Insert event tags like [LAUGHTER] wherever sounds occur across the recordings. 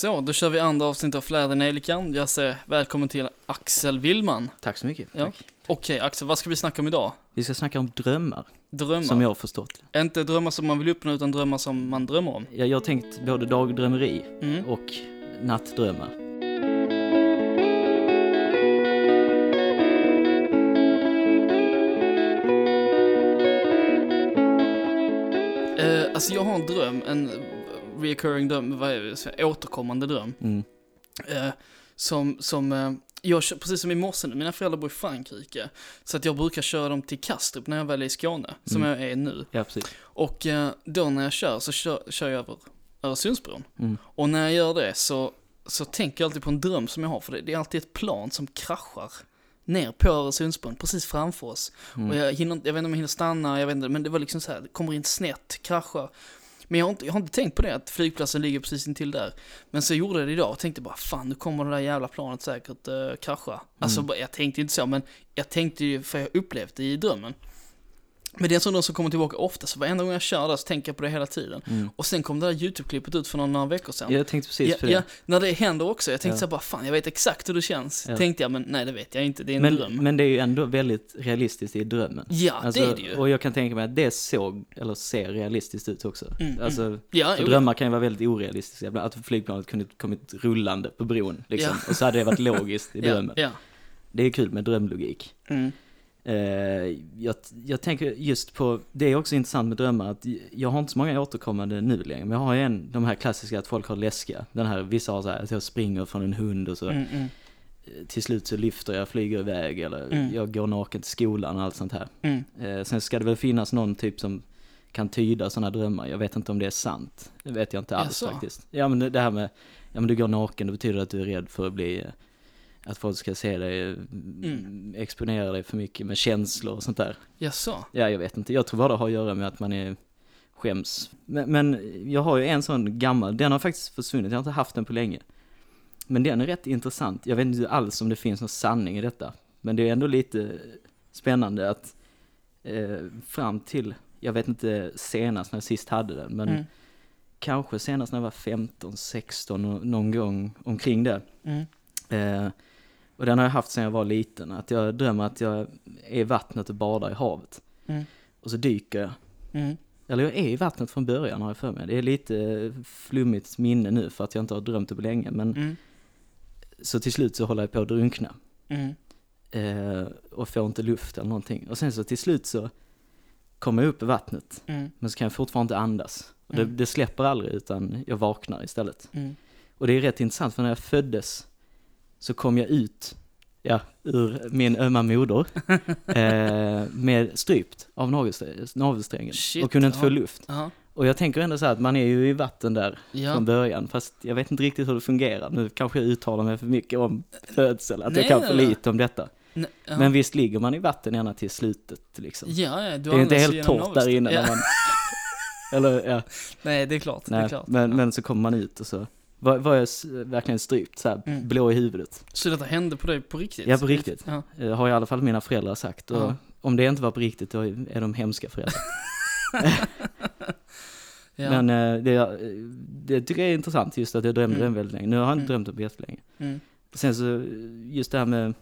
Så, då kör vi andra avsnitt av Fläder Nejlikan. Jag säger välkommen till Axel Willman. Tack så mycket. Ja. Tack. Okej Axel, vad ska vi snacka om idag? Vi ska snacka om drömmar, Drömmar. som jag har förstått. Inte drömmar som man vill uppnå, utan drömmar som man drömmer om. Jag, jag har tänkt både dagdrömmeri Mm. och nattdrömmar. Eh, alltså jag har en dröm, en recurring dröm, vad är det, återkommande dröm. Mm. Eh, som, som, eh, jag precis som i morse nu, mina föräldrar bor i Frankrike. Så att jag brukar köra dem till Kastrup när jag väl är i Skåne, som Mm. jag är nu. Ja, precis. Och eh, då när jag kör så kör, kör jag över Öresundsbron. Mm. Och när jag gör det så, så tänker jag alltid på en dröm som jag har, för det, det är alltid ett plan som kraschar ner på Öresundsbron, precis framför oss. Mm. Och jag, hinner, jag vet inte om jag hinner stanna, jag vet inte, men det var liksom så här, det kommer in snett, kraschar. Men jag har, inte, jag har inte tänkt på det, att flygplatsen ligger precis intill där. Men så gjorde jag det idag och tänkte bara, fan nu kommer det där jävla planet säkert uh, krascha. Alltså bara- jag tänkte inte så, men jag tänkte ju, för jag upplevt det i drömmen. Men det är en sån som kommer tillbaka ofta, så varenda gång jag kör där så tänker jag på det hela tiden. Mm. Och sen kom det där YouTube-klippet ut för några, några veckor sedan. Jag tänkte precis Ja, på det. ja, när det händer också. Jag tänkte Ja. så här bara, fan jag vet exakt hur det känns. Ja. Tänkte jag, men nej det vet jag inte, det är en men, dröm. men det är ju ändå väldigt realistiskt i drömmen. ja, Alltså, det är det ju. Och jag kan tänka mig att det såg, eller ser realistiskt ut också. Mm, Alltså, ja, för jo, drömmar kan ju vara väldigt orealistiska. Att flygplanet kunde kommit rullande på bron, liksom. Ja. Och så hade det varit logiskt i [LAUGHS] ja, drömmen. ja. Det är kul med drömlogik. Mm. Eh, jag, jag tänker just på, det är också intressant med drömmar att jag har inte så många återkommande nu längre, men jag har en, de här klassiska att folk har läskiga. Den här, vissa har så här att jag springer från en hund och så Mm, mm, eh, till slut så lyfter jag, flyger iväg eller Mm. jag går naken till skolan och allt sånt här. mm. Eh, sen ska det väl finnas någon typ som kan tyda sådana drömmar. Jag vet inte om det är sant. Det vet jag inte alls Jaså? faktiskt. Ja men det det här med, ja men du går naken, det betyder att du är rädd för att bli, eh, att folk ska se dig, eh, Mm. exponera dig för mycket med känslor och sånt där. Jaså? Ja, jag vet inte. Jag tror bara det har att göra med att man är skäms. Men, men jag har ju en sån gammal, den har faktiskt försvunnit, jag har inte haft den på länge. Men den är rätt intressant. Jag vet inte alls om det finns någon sanning i detta. Men det är ändå lite spännande att eh, fram till, jag vet inte senast när jag sist hade den, men Mm. kanske senast när jag var 15, 16, nå- någon gång omkring det. Mm. Eh, och den har jag haft sedan jag var liten, att jag drömmer att jag är i vattnet och badar i havet. Mm. Och så dyker jag. Mm. Eller jag är i vattnet från början har jag för mig. Det är lite flummigt minne nu för att jag inte har drömt det på länge. Men Mm. så till slut så håller jag på att drunkna. Mm. Eh, och får inte luft eller någonting. Och sen så till slut så kommer jag upp i vattnet. Mm. Men så kan jag fortfarande inte andas. Och det, Mm. det släpper aldrig utan jag vaknar istället. Och det är rätt intressant för när jag föddes så kom jag ut, ja, ur min ömma moder [LAUGHS] eh, med strypt av navelsträ- navelsträngen. Shit, och kunde inte få ja. luft. Jaha. Och jag tänker ändå så här att man är ju i vatten där Ja. från början, fast jag vet inte riktigt hur det fungerar. Nu kanske jag uttalar mig för mycket om födsel, att Nej, jag kan nej, för nej. lite om detta. Nej, ja. Men visst ligger man i vatten ända till slutet liksom. Ja, ja, du det är inte helt torrt där inne när man... Eller ja, [LAUGHS] Nej, det är klart. det är nej, klart. men, men så kommer man ut och så var, var jag verkligen strypt så här, Mm. blå i huvudet. Så detta hände på dig på riktigt? Ja, på riktigt. Ja. Eh, har i alla fall mina föräldrar sagt. Och Ja. om det inte var på riktigt, då är de hemska föräldrar. [LAUGHS] [LAUGHS] ja. Men eh, det, eh, det tycker jag är intressant, just att jag drömde Mm. den väldigt länge. Nu har jag inte Mm. drömt på jättelänge. Mm. Sen så, just det här med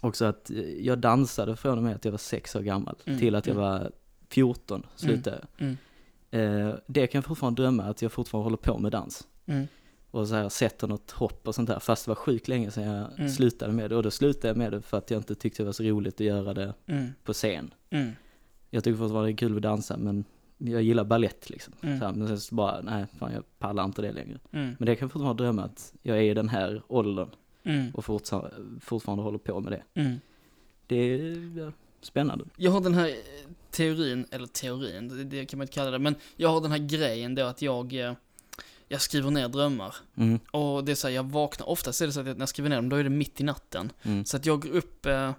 också att jag dansade från och med att jag var sex år gammal Mm, till att jag mm. var 14, slutade jag. Mm. Eh, det kan jag fortfarande drömma, att jag fortfarande håller på med dans. Mm. Och så här, sätter något hopp och sånt där, fast det var sjukt länge sedan jag Mm. slutade med det. Och då slutade jag med det för att jag inte tyckte det var så roligt att göra det Mm. på scen. Mm. Jag tycker fortfarande det är kul att dansa, men jag gillar ballett liksom. Mm. Så här, men sen så bara, nej, fan jag pallar inte det längre. Mm. Men det kan fortfarande drömma att jag är i den här åldern Mm. och fortfarande, fortfarande håller på med det. Det är spännande. Jag har den här teorin, eller teorin, det, det kan man inte kalla det, men jag har den här grejen då att jag, eh, jag skriver ner drömmar. Mm, Och det är så här, jag vaknar, oftast är det så att när jag skriver ner dem, då är det mitt i natten. mm, Så att jag går upp, eh,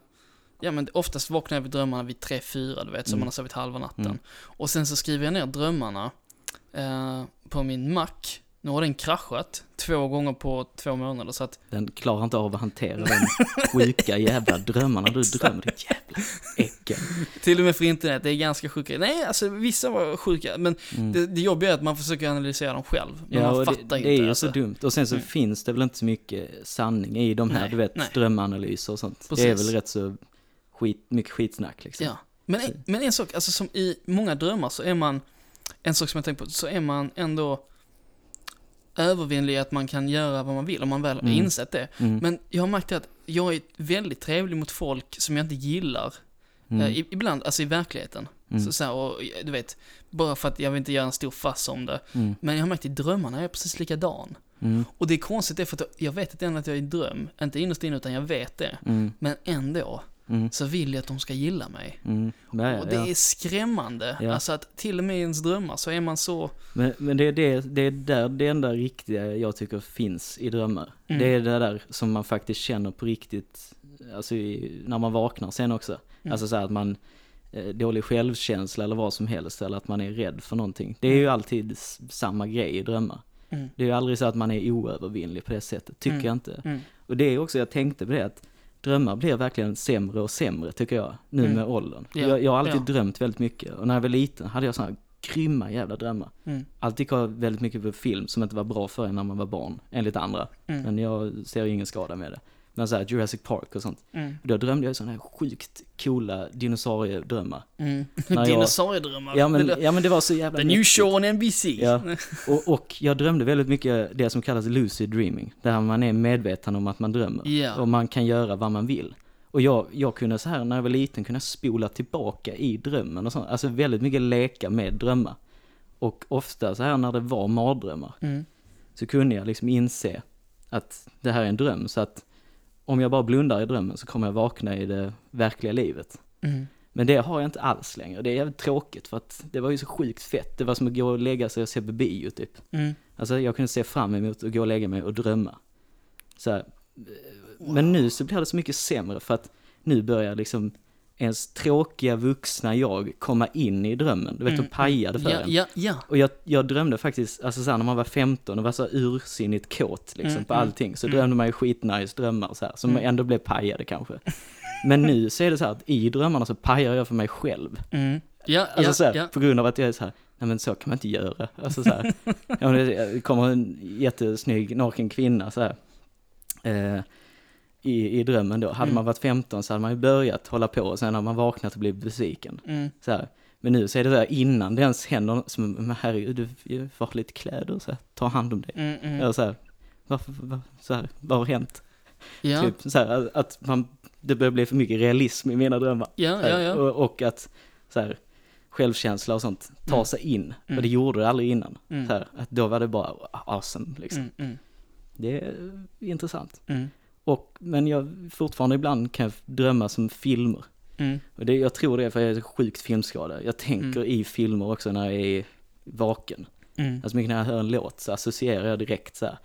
ja men oftast vaknar jag vid drömmarna vid 3-4, du vet, så Mm. man har sovit halva natten. Mm. Och sen så skriver jag ner drömmarna eh, på min Mac. Nu har den kraschat två gånger på två månader, så att Den klarar inte av att hantera de sjuka jävla drömmarna du [LAUGHS] drömmer, ditt jävla äckel. Till och med för internet, det är ganska sjuka. Nej, alltså vissa var sjuka, men Mm. det, det jobbiga är att man försöker analysera dem själv. Men Ja, man fattar det, inte. det är ju alltså. så dumt. Och sen så Mm. finns det väl inte så mycket sanning i de här, Nej, du vet, nej. drömanalyser och sånt. Det är Precis. väl rätt så skit, mycket skitsnack liksom. Ja. Men, en, men en sak, alltså som i många drömmar så är man, en sak som jag tänker på, så är man ändå övervinnlig att man kan göra vad man vill om man väl har Mm. insett det. Mm. Men jag har märkt att jag är väldigt trevlig mot folk som jag inte gillar. Mm. Eh, i- ibland, alltså i verkligheten. Mm. Så, så här, och, du vet, bara för att jag vill inte göra en stor fass om det. Mm. Men jag har märkt i drömmarna är jag precis likadan. Mm. Och det är konstigt, det är för att jag vet att ändå att jag är i dröm. Inte innerst inne, utan jag vet det. Mm. Men ändå, Mm. så vill jag att de ska gilla mig. Mm. Ja, Och det ja. är skrämmande. Ja. Alltså att till och med i ens drömmar så är man så... Men, men det, är det, det är där det enda riktiga jag tycker finns i drömmar. Mm. Det är det där som man faktiskt känner på riktigt, alltså i, när man vaknar sen också. Mm. Alltså så här att man, eh, dålig självkänsla eller vad som helst, eller att man är rädd för någonting. Det är ju Mm. alltid s- samma grej i drömmar. Mm. Det är ju aldrig så att man är oövervinnlig på det sättet, tycker Mm. jag inte. Mm. Och det är också, jag tänkte på det att drömmar blir verkligen sämre och sämre tycker jag, nu Mm. med åldern. Ja, Jag, jag har alltid ja. drömt väldigt mycket och när jag var liten hade jag sådana grymma jävla drömmar. Mm. Alltid kollade väldigt mycket på film som inte var bra för en när man var barn, enligt andra. Mm. Men jag ser ju ingen skada med det. Men såhär Jurassic Park och sånt. Mm. Då drömde jag sådana här sjukt coola dinosauriedrömmar. Mm. [LAUGHS] Dinosauriedrömmar. Ja men, ja men det var så jävla The new mäktigt. show on NBC. Ja. [LAUGHS] Och, och jag drömde väldigt mycket det som kallas lucid dreaming. Där man är medveten om att man drömmer. Ja. Och man kan göra vad man vill. Och jag, jag kunde så här när jag var liten kunna spola tillbaka i drömmen och sånt. Alltså väldigt mycket leka med drömmar. Och ofta så här när det var mardrömmar Mm. så kunde jag liksom inse att det här är en dröm. Så att om jag bara blundar i drömmen så kommer jag vakna i det verkliga livet. Mm. Men det har jag inte alls längre. Det är jävligt tråkigt för att det var ju så sjukt fett. Det var som att gå och lägga sig och se på bio typ. Mm. Alltså jag kunde se fram emot att gå och lägga mig och drömma. Så här. Men nu så blir det så mycket sämre för att nu börjar liksom ens tråkiga vuxna jag komma in i drömmen. Du vet, Mm, pajade för Ja, en. ja, ja. Och jag, jag drömde faktiskt, alltså så här, när man var 15 och var så ursinnigt kåt liksom Mm, på mm, allting. Så mm. drömde man ju skitnice drömmar så här, som Mm. ändå blev pajade kanske. Men nu så är det så här att i drömmarna så pajar jag för mig själv. Mm. Ja, Alltså så här, på grund av att jag är så här, nej men så kan man inte göra. Alltså så här, [LAUGHS] det kommer en jättesnygg naken kvinna så här. Eh, i, I drömmen då. Hade Mm. man varit 15 så hade man ju börjat hålla på och sen har man vaknat och blivit besviken. Mm. Så här. Men nu så är det så här innan det ens händer, som, men herregud, du får ha lite kläder så här, ta hand om dig. Mm, mm. Eller så här, varför, var, så här, vad har hänt? Ja, Typ så här, att man, det börjar bli för mycket realism i mina drömmar. ja, ja. Och, och att så här, självkänsla och sånt tar Mm. sig in. Mm. Och det gjorde det aldrig innan. Mm. Så här, att då var det bara awesome liksom. Mm, mm, Det är intressant. mm, Och, men jag, fortfarande ibland kan jag drömma som filmer. mm. Och det, jag tror det är för jag är sjukt filmskadad. Jag tänker i filmer också när jag är vaken. Mm. Alltså mycket när jag hör en låt så associerar jag direkt så här.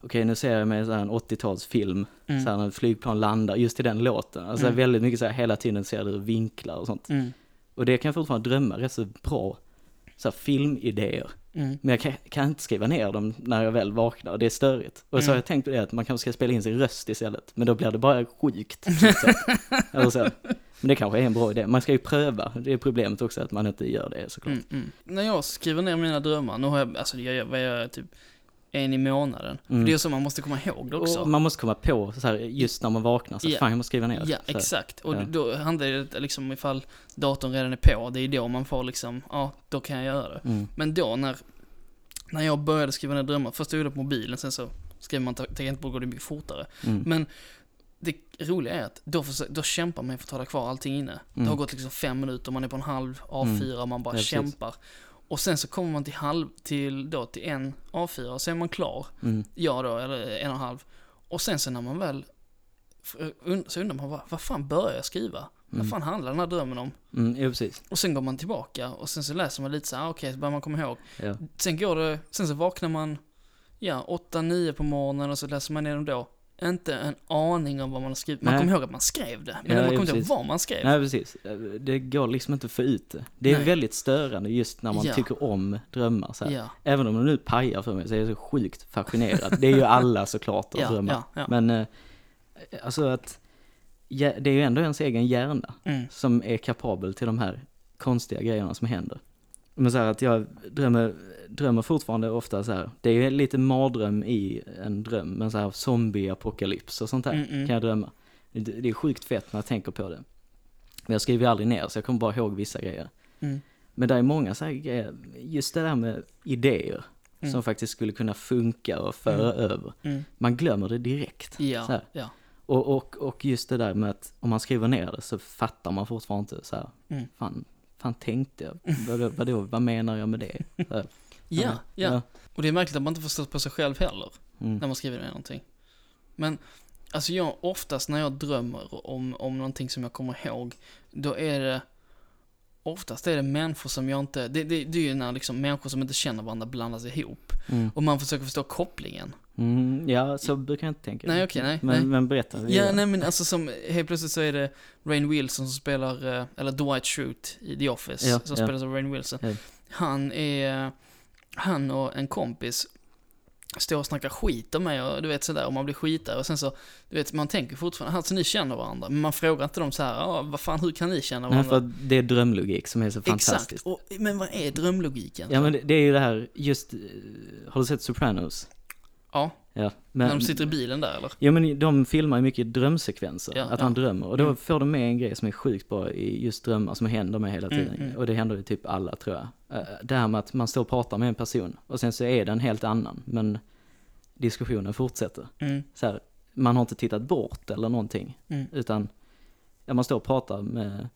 Okej, nu ser jag mig så en 80-talsfilm, Mm. så här när flygplan landar, just i den låten. Alltså Mm. väldigt mycket så här hela tiden ser ur vinklar och sånt. Mm. Och det kan jag fortfarande drömma rätt så bra, så här filmidéer. Mm. Men jag kan, kan inte skriva ner dem när jag väl vaknar, det är störigt. Och så Mm. har jag tänkt det att man kanske ska spela in sin röst istället, men då blir det bara sjukt. liksom. [LAUGHS] Eller så. Men det kanske är en bra idé. Man ska ju pröva, det är problemet också att man inte gör det såklart. Mm, mm. När jag skriver ner mina drömmar, nu har jag, alltså jag jag gör, typ en i månaden. Mm. För det är så man måste komma ihåg det också. Och man måste komma på så här, just när man vaknar, så Ja. fan jag måste skriva ner. Ja, exakt. Och Ja. då handlar det liksom ifall datorn redan är på, det är då man får liksom, ja, då kan jag göra det. Mm. Men då när, när jag började skriva ner drömmar, först gjorde jag det på mobilen, sen så skriver man ta- tangentbord går det mycket fortare. Mm. Men det roliga är att då, försö- då kämpar man för att hålla kvar allting inne. Det har Mm. gått liksom fem minuter, man är på en halv A4 och man bara Ja, precis. Och sen så kommer man till halv, till då till en A4 och så är man klar. Mm. Ja då, eller en och en halv. Och sen så när man väl, und- så undrar man vad, vad fan börjar jag skriva? Vad Mm. fan handlar den här drömmen om? Mm, ja, precis. Och sen går man tillbaka och sen så läser man lite så här, ah, okej, så börjar man komma ihåg. Ja. Sen går det, sen så vaknar man, ja, 8-9 på morgonen och så läser man igenom då. Inte en aning om vad man har skrivit. Man Nej. kommer ihåg att man skrev det, men Ja, man kommer inte ihåg vad man skrev. Nej, precis. Det går liksom inte att få ut det. Det är Nej. väldigt störande just när man Ja. tycker om drömmar så. Ja, Även om det nu pajar för mig så är jag så sjukt fascinerad. Det är ju alla såklart att [LAUGHS] ja, drömma. ja, ja. Men, eh, alltså att det är ju ändå ens egen hjärna Mm. som är kapabel till de här konstiga grejerna som händer. Men så här att jag drömmer, drömmer fortfarande ofta så här, det är lite mardröm i en dröm, men så här zombie-apokalyps och sånt där Mm, mm. kan jag drömma. Det, det är sjukt fett när jag tänker på det. Men jag skriver aldrig ner, så jag kommer bara ihåg vissa grejer. Mm. Men det är många så här grejer, just det där med idéer, Mm. som faktiskt skulle kunna funka och föra över. Mm. Man glömmer det direkt. Ja, här. ja. Och, och, och just det där med att om man skriver ner det så fattar man fortfarande inte så här, Mm. fan, fan tänkte jag? Vadå, vadå, vad menar jag med det? Här. Ja, ja. Och det är märkligt att man inte förstår på sig själv heller, Mm. när man skriver ner någonting. Men, alltså jag, oftast när jag drömmer om, om någonting som jag kommer ihåg, då är det, oftast är det människor som jag inte, det, det, det är ju när liksom människor som inte känner varandra blandas ihop. Mm. Och man försöker förstå kopplingen. Mm, ja, så brukar jag inte tänka. Nej, okej, nej, Men, nej. men berätta. Ja, nej men alltså som, helt plötsligt så är det Rain Wilson som spelar, eh, eller Dwight Schrute i The Office, Ja, som ja. spelas av Rain Wilson. Ja. Han är, han och en kompis står och snackar skit om mig och du vet sådär, och man blir skitare och sen så, du vet, man tänker fortfarande, alltså ni känner varandra, men man frågar inte dem så här, ja, vad fan, hur kan ni känna Nej, varandra? för att det är drömlogik som är så Exakt, fantastiskt. och, men vad är drömlogiken? Ja, men det, det är ju det här, just, eh, har du sett Sopranos? Ja, Ja. när Men, de sitter i bilen där eller? Ja men de filmar ju mycket drömsekvenser, Ja, att ja. han drömmer. Och då Mm. får de med en grej som är sjukt bra i just drömmar, som händer med hela Mm, tiden. mm. Och det händer ju typ alla tror jag. Eh, Det här med att man står och pratar med en person, och sen så är det en helt annan, men diskussionen fortsätter. Mm, Så här, man har inte tittat bort eller någonting, mm, utan ja, man står och pratar med,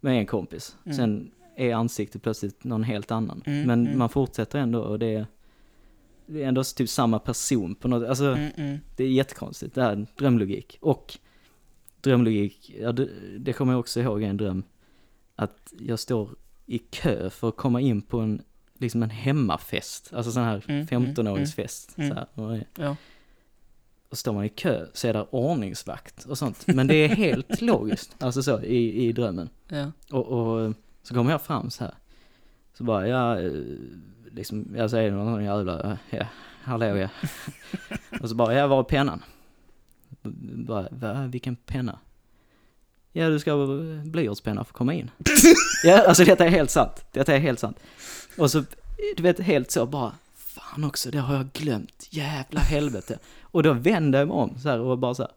med en kompis. Mm. Sen är ansiktet plötsligt någon helt annan. Mm, men mm. man fortsätter ändå och det är, det är ändå typ samma person på något, alltså mm, mm, det är jättekonstigt, det här är drömlogik. Och drömlogik, ja det, det kommer jag också ihåg en dröm, att jag står i kö för att komma in på en, liksom en hemmafest, alltså sån här Mm, 15-åringsfest. mm, Så här, och, det- ja. och står man i kö så är det ordningsvakt och sånt. Men det är helt [LAUGHS] logiskt, alltså så, i, i drömmen. Ja. Och, och så kommer jag fram så här. Så bara, ja, eh, liksom, jag säger någon jävla, ja, hallå ja. [LAUGHS] och så bara, ja, var är pennan? Bara, va, vilken penna? Ja, du ska ha blyertspenna för att komma in. [LAUGHS] ja, alltså detta är helt sant. Detta är helt sant. Och så, du vet, helt så bara, fan också, det har jag glömt. Jävla helvete. Och då vände jag mig om så här och bara så här,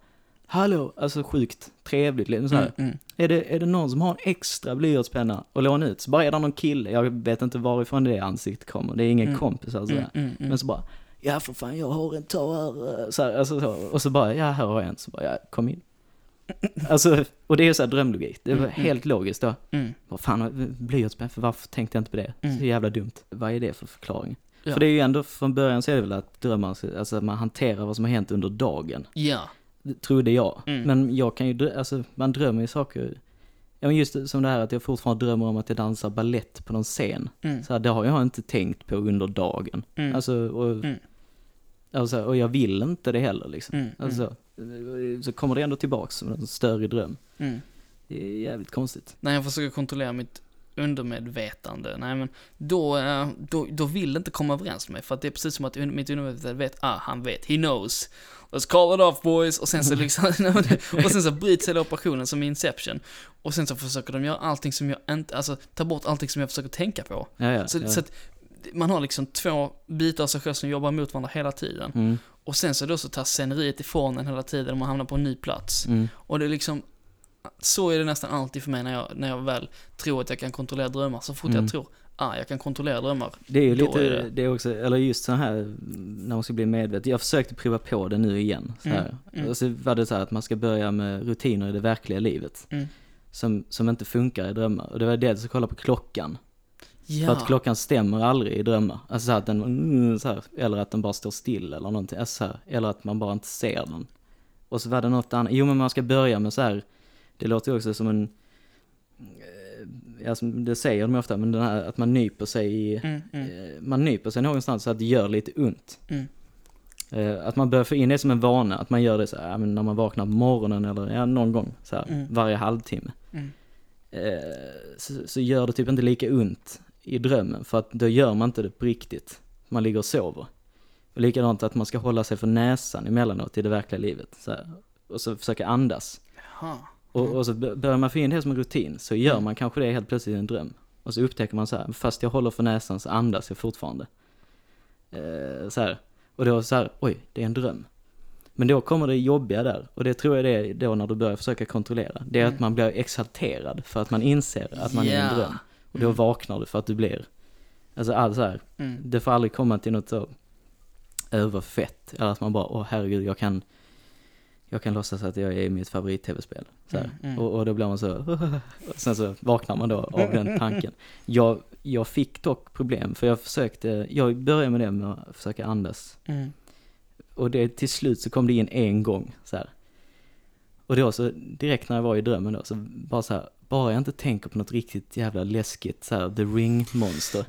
hallå, alltså sjukt trevligt liksom så här. Mm, mm. Är det, är det någon som har en extra blyertspenna och låna ut? Så bara är det någon kille, jag vet inte varifrån det ansiktet kommer, det är ingen Mm. kompis alltså. Mm, mm, mm. Men så bara, ja för fan jag har en, ta här, så här, alltså så. Och så bara, ja här har jag en, så bara, ja kom in. Alltså, och det är så här drömlogik, det var Mm, helt logiskt då. Mm. Vad fan, blyertspenna, för varför tänkte jag inte på det? Så jävla dumt. Vad är det för förklaring? Ja. För det är ju ändå, från början så är det väl att drömmar, alltså att man hanterar vad som har hänt under dagen. Ja. Trodde jag. Mm. Men jag kan ju, drö- alltså man drömmer ju saker, ja men just som det här att jag fortfarande drömmer om att jag dansar ballett på någon scen. Mm. Så här, det har jag inte tänkt på under dagen. Mm. Alltså, och, Mm. alltså, och jag vill inte det heller liksom. Mm. Alltså, så kommer det ändå tillbaks som en större dröm. Mm. Det är jävligt konstigt. När jag försöker kontrollera mitt undermedvetande, nej men då, eh, då, då vill det inte komma överens med mig för att det är precis som att mitt undermedvetande vet, ah han vet, he knows. Let's call it off boys! Och sen så liksom, [LAUGHS] och sen så bryts hela operationen som i Inception. Och sen så försöker de göra allting som jag inte, alltså ta bort allting som jag försöker tänka på. Ja, ja. Så, ja. så att man har liksom två bitar av sig själv som jobbar mot varandra hela tiden. Mm, Och sen så då så tar sceneriet ifrån en hela tiden och man hamnar på en ny plats. mm. Och det är liksom, så är det nästan alltid för mig när jag, när jag väl tror att jag kan kontrollera drömmar. Så fort Mm. jag tror, ah, jag kan kontrollera drömmar. Det är ju lite, är det. det- är också, eller just så här, när man ska bli medveten. Jag försökte prova på det nu igen. Så. Mm, mm. Och så var det så här att man ska börja med rutiner i det verkliga livet. Mm. Som, som inte funkar i drömmar. Och det var dels att kolla på klockan. Ja. För att klockan stämmer aldrig i drömmar. Alltså så att den, mm, så här, eller att den bara står still eller någonting. Alltså så här, eller att man bara inte ser den. Och så var det något annat, jo men man ska börja med så här, det låter ju också som en, alltså det säger de ofta, men den här att man nyper sig i, Mm, mm, eh, man nyper sig någonstans så att det gör lite ont. mm. Eh, Att man börjar få in det som en vana, att man gör det så här, när man vaknar på morgonen eller ja, någon gång så här, Mm. varje halvtimme. Mm. Så, så gör det typ inte lika ont i drömmen, för att då gör man inte det på riktigt. Man ligger och sover. Och likadant att man ska hålla sig för näsan emellanåt i det verkliga livet. Så här, och så försöka andas. Jaha. Och, Mm. och så börjar man få in det som en rutin, så gör Mm. man kanske det helt plötsligt i en dröm. Och så upptäcker man så här, fast jag håller för näsan så andas jag fortfarande. Eh, så här. Och då så här, oj, det är en dröm. Men då kommer det jobbiga där, och det tror jag det är då när du börjar försöka kontrollera. Det är Mm. att man blir exalterad för att man inser att man är i en dröm. Och då Mm. vaknar du för att du blir, alltså allt så här, Mm. det får aldrig komma till något så överfett. Eller att man bara, åh herregud, jag kan, jag kan låtsas att jag är i mitt favorit-tv-spel. Mm, mm. Och, och då blir man så, och [LAUGHS] sen så vaknar man då av den [LAUGHS] tanken. Jag, jag fick dock problem, för jag försökte, jag började med det med att försöka andas. Mm. Och det, till slut så kom det in en gång så här. Och då så, direkt när jag var i drömmen då, så bara så här, bara jag inte tänker på något riktigt jävla läskigt så här, the ring-monster.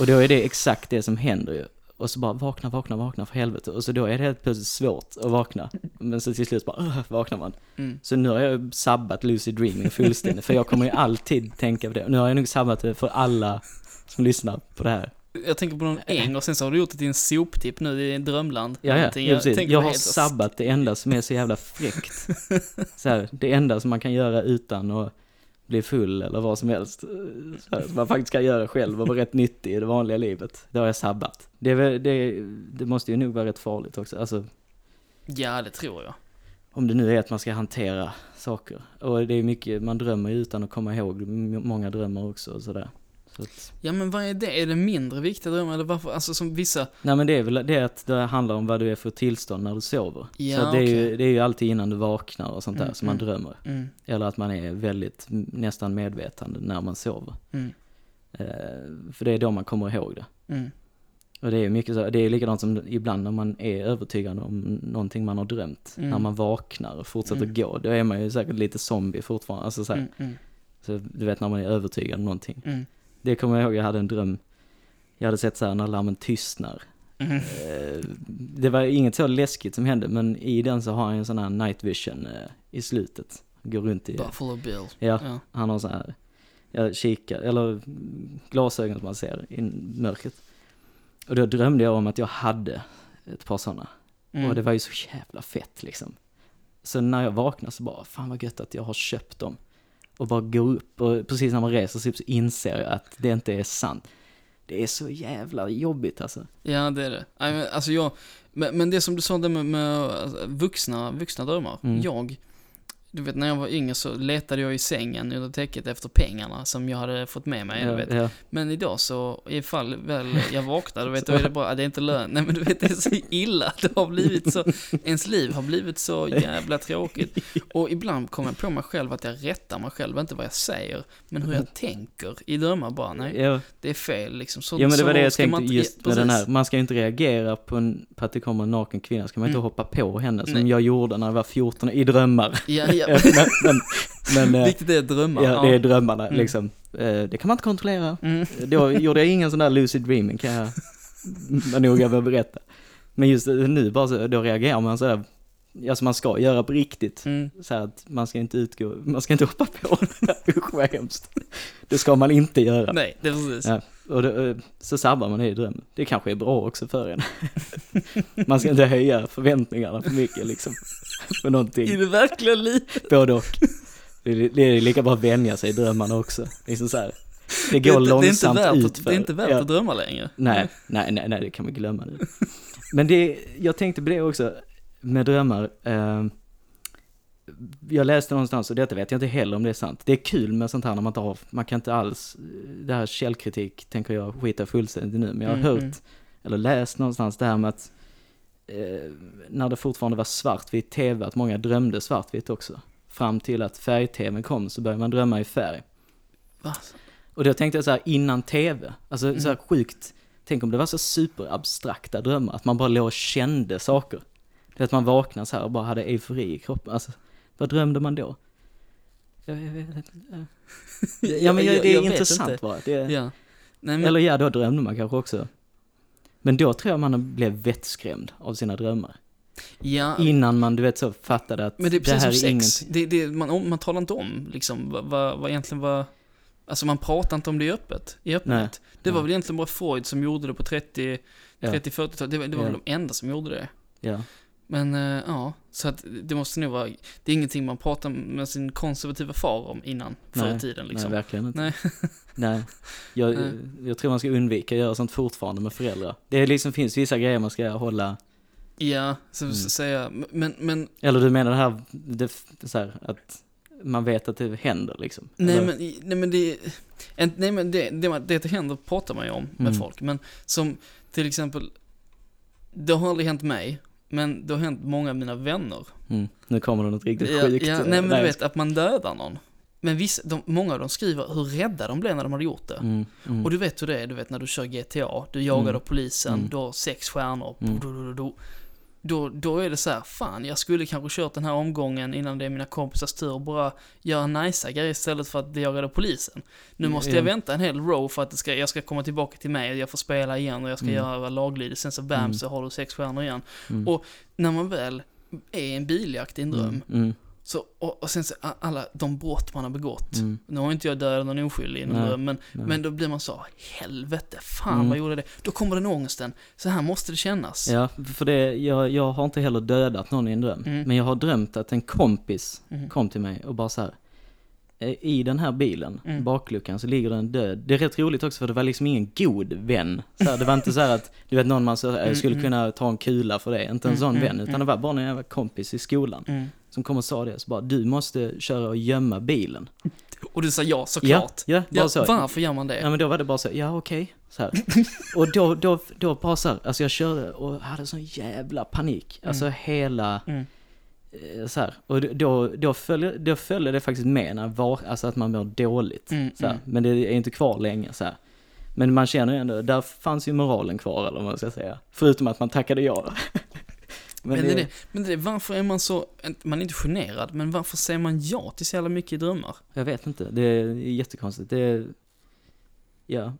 Och då är det exakt det som händer ju. Och så bara vakna, vakna, vakna för helvete. Och så då är det helt plötsligt svårt att vakna. Men så till slut bara, "Ugh", vaknar man. Mm. Så nu har jag sabbat Lucid Dreaming fullständigt, för jag kommer ju alltid tänka på det. Nu har jag nog sabbat det för alla som lyssnar på det här. Jag tänker på någon äng och sen så har du gjort det till en soptipp nu i drömland. Ja, ja, ja precis. Jag på har sabbat det enda som är så jävla fräckt. [LAUGHS] Så här, det enda som man kan göra utan att bli full eller vad som helst. Så man faktiskt kan göra själv och vara rätt nyttig i det vanliga livet. Det har jag sabbat. Det, väl- det, det måste ju nog vara rätt farligt också. Alltså, Ja, det tror jag. om det nu är att man ska hantera saker. Och det är mycket, man drömmer ju utan att komma ihåg. Många drömmar också och sådär. Att, Ja, men vad är det? Är det mindre viktiga drömmar eller varför? Alltså som vissa, nej men det är väl det är att det handlar om vad du är för tillstånd när du sover. Ja, så det, är ju, det är ju alltid innan du vaknar och sånt där Mm, som man mm. drömmer. mm, Eller att man är väldigt, nästan medvetande när man sover. mm, Eh, för det är då man kommer ihåg det. mm, Och det är mycket så, det är likadant som ibland när man är övertygad om någonting man har drömt. Mm. När man vaknar och fortsätter gå, då är man ju säkert lite zombie fortfarande. Alltså så, här, så du vet när man är övertygad om någonting. Mm, Det kommer jag ihåg, jag hade en dröm. Jag hade sett så här när larmen tystnar. mm. Eh, det var inget så läskigt som hände, men i den så har han en sån här night vision eh, i slutet. Går runt i, Buffalo Bill. ja, Ja. han har så här, jag kikar, eller glasögon som man ser i mörkret. Och då drömde jag om att jag hade ett par sådana. Mm. Och det var ju så jävla fett liksom. Så när jag vaknar så bara, fan vad gött att jag har köpt dem. Och bara går upp och precis när man reser sig upp så inser jag att det inte är sant. Det är så jävla jobbigt alltså. Ja, det är det. Alltså jag, men, men det som du sa det med, med alltså, vuxna, vuxna drömmar. Mm. Jag, du vet när jag var yngre så letade jag i sängen under täcket efter pengarna som jag hade fått med mig. du vet. Ja, ja. Men idag så, ifall väl jag vaknar, du vet, då är det [LAUGHS] bara, det är inte lön. Nej men du vet, det är så illa. [LAUGHS] Det har blivit så, ens liv har blivit så jävla tråkigt. Och ibland kommer jag på mig själv att jag rättar mig själv, inte vad jag säger, men hur jag tänker i drömmar bara. Nej, Ja, det är fel liksom. Så, ja men det var det jag tänkte man inte- just med den här, man ska ju inte reagera på, en, på att det kommer en naken kvinna, ska man inte Mm. hoppa på henne som Nej. jag gjorde när jag var 14 i drömmar. Ja, [LAUGHS] ja. men, men, men eh, Viktigt är drömmar. ja, det är drömmarna Mm. liksom. Eh, Det kan man inte kontrollera. Mm. Då gjorde jag ingen sån där lucid dreaming kan jag vara noga med att berätta. Men just nu bara så, då reagerar man sådär, alltså man ska göra på riktigt. Mm. Så att man ska inte utgå, man ska inte hoppa på där, usch [LAUGHS] vad hemskt. Det ska man inte göra. Nej, det är precis. Ja, och då, eh, så sabbar man det i drömmen. Det kanske är bra också för en. [LAUGHS] Man ska inte höja förväntningarna för mycket liksom. [LAUGHS] För I någonting, det verkliga livet. både och. Det är, det är lika bra att vänja sig i drömmarna också. Liksom så här. Det Det går det, är inte långsamt värt, utför. att, det är inte värt Ja. att drömma längre. Nej, nej, nej, nej, det kan vi glömma nu. Men det, jag tänkte på det också, med drömmar. Eh, jag läste någonstans, och detta vet jag inte heller om det är sant. Det är kul med sånt här när man inte har, man kan inte alls, det här källkritik tänker jag skita fullständigt nu, men jag har Mm, hört, mm. eller läst någonstans det här med att eh, när det fortfarande var svartvit tv, att många drömde svartvitt också. Fram till att färg-tvn kom så började man drömma i färg. Va? Och då tänkte jag så här innan tv, alltså Mm. så här sjukt, tänk om det var så superabstrakta drömmar, att man bara låg och kände saker. Det att man vaknade så här och bara hade eufori i kroppen, alltså vad drömde man då? Jag, jag vet inte. Ja [LAUGHS] men Jag- det är intressant bara. Det, Ja. Nej, men, Eller ja, då drömde man kanske också. Men då tror jag man blev vettskrämd av sina drömmar. ja, Innan man, du vet så, fattade att men det är precis här som är sex. Det, det, man, man talar inte om liksom vad, vad, vad egentligen var... Alltså man pratar inte om det i öppet, i öppenhet. Det var Nej. väl egentligen bara Freud som gjorde det på 30, Ja. 30-40-talet. Det, var- det var Ja. väl de enda som gjorde det. Ja. Men eh, ja, så att det måste nog vara, det är ingenting man pratar med sin konservativa far om innan, förr i Nej, tiden Nej, liksom. verkligen inte. Nej. [LAUGHS] Nej. Jag, Nej. jag tror man ska undvika att göra sånt fortfarande med föräldrar. Det är liksom, finns vissa grejer man ska hålla, Ja, så Mm. säga, men, men, eller du menar det här, det, så här att man vet att det händer liksom? nej Eller? men, nej men det, en, nej men det, det, det, det händer pratar man ju om med Mm. folk, men som till exempel, det har aldrig hänt mig, men det har hänt många av mina vänner. Mm. Nu kommer det något riktigt Ja, sjukt. ja, eh, nej men du vet, att man dödar någon. Men vissa, de, många av dem skriver hur rädda de blev när de hade gjort det. Mm, mm. Och du vet hur det är, du vet när du kör GTA, du jagar Mm. av polisen, Mm. du har sex stjärnor, Mm. Då, då, är det så här, fan jag skulle kanske kört den här omgången innan det är mina kompisars tur och bara göra nice grejer istället för att jaga polisen. Nu Mm, måste ja. jag vänta en hel row för att det ska, jag ska komma tillbaka till mig och jag får spela igen och jag ska Mm. göra laglydigt, sen så bam Mm. så har du sex stjärnor igen. Mm. och- När man väl är i en biljakt i en dröm, mm, så, och, och sen så alla de brott man har begått. mm. Nu har inte jag dödat någon oskyldig Nej, men, nej. men då blir man så, helvete, fan Mm. vad gjorde det? Då kommer den ångesten, så här måste det kännas. Ja, för det, jag, jag har inte heller dödat någon i en dröm. Mm. Men jag har drömt att en kompis Mm. kom till mig och bara så här. "Eh, I den här bilen, Mm. bakluckan, så ligger det en död. Det är rätt roligt också för det var liksom ingen god vän. Så det var inte så här att, du vet någon man Mm, skulle mm. kunna ta en kula för det. Inte en Mm, sån vän, utan det var bara en jävla kompis i skolan. Mm. Som kom och sa det, så bara du måste köra och gömma bilen. Och du sa ja, såklart. Ja, ja, bara så. varför gör man det? Ja men då var det bara så, ja okej, så här. Och då, då, då bara så här, alltså jag körde och hade sån jävla panik. Alltså hela, Mm. Eh, så här. Och då, då, följer, då följer det faktiskt med när var, alltså att man mår dåligt. Mm, Så här. mm. Men det är inte kvar länge så här. Men man känner ju ändå, där fanns ju moralen kvar eller vad man ska säga. Förutom att man tackade ja. [LAUGHS] Men, det, är det, men det varför är man så, man är inte generad, men varför säger man ja till så jävla mycket drömmar? Jag vet inte, det är jättekonstigt. Det är, ja.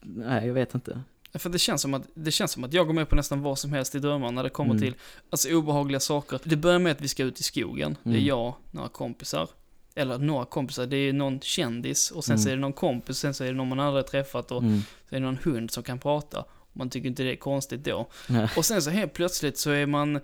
Nej, jag vet inte. För det känns, som att, det känns som att jag går med på nästan vad som helst i drömmar när det kommer Mm. till alltså, obehagliga saker. Det börjar med att vi ska ut i skogen. Det är Mm. jag, några kompisar. Eller några kompisar, det är någon kändis och sen Mm. så är det någon kompis, sen så är det någon man aldrig träffat och Mm. så är det någon hund som kan prata. Man tycker inte det är konstigt då. Nej. Och sen så helt plötsligt så är man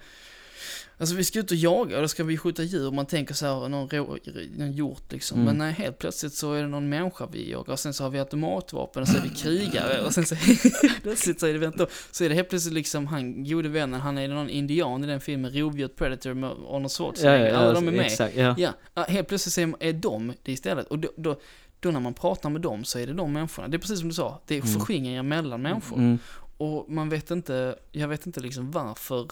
Alltså vi ska ut och jaga och då ska vi skjuta djur. Man tänker så här, någon, rå, någon hjort liksom. Mm. Men nej, helt plötsligt så är det någon människa vi jagar. Och sen så har vi automatvapen och så är vi krigare. Och sen så [LAUGHS] plötsligt så är det, vänta, så är det helt plötsligt liksom han, gode vännen, han är någon indian i den filmen, Rovdjuret Predator med Arnold Ja, Schwarzenegger. ja, Alla de är med. Exakt, ja. Ja, ja, helt plötsligt så är, är de det istället. Och då, då, då när man pratar med dem så är det de människorna. Det är precis som du sa, det är Mm. förskingringar mellan människor. Mm. Och man vet inte, jag vet inte liksom varför,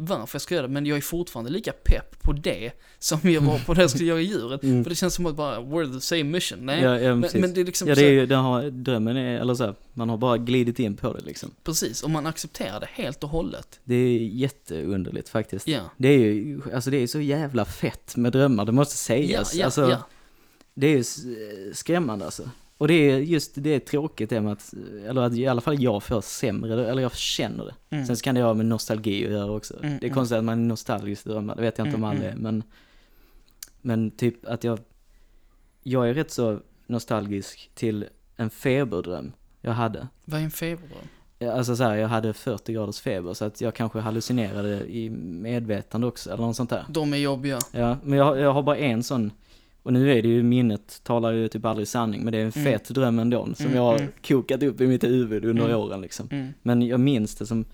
varför jag ska göra det, men jag är fortfarande lika pepp på det som jag var på det jag skulle göra i djuret. Mm. För det känns som att bara, we're the same mission. Nej, Ja, ja, men, men det är liksom Ja, det är ju, den har, drömmen är, eller så här, man har bara glidit in på det liksom. precis, och man accepterar det helt och hållet. Det är jätteunderligt faktiskt. Ja. Det är ju, alltså det är så jävla fett med drömmar, det måste Ja, sägas. ja, alltså, ja. det är ju skrämmande alltså. Och det är just, det är tråkigt det med att, eller att i alla fall jag får sämre, eller jag känner det. Mm. Sen så kan det ha med nostalgi att göra också. Mm, det är mm. konstigt att man är nostalgisk drömmar, det vet jag inte om Mm, alla är, mm. men, men typ att jag, jag är rätt så nostalgisk till en feberdröm jag hade. Vad är en feberdröm? Alltså så här, jag hade 40 graders feber så att jag kanske hallucinerade i medvetande också eller något sånt där. De är jobbiga. Ja, men jag, jag har bara en sån, och nu är det ju, minnet talar ju typ aldrig sanning, men det är en Mm. fet dröm ändå som Mm, jag har mm. kokat upp i mitt huvud under Mm. åren liksom. Mm. Men jag minns det som,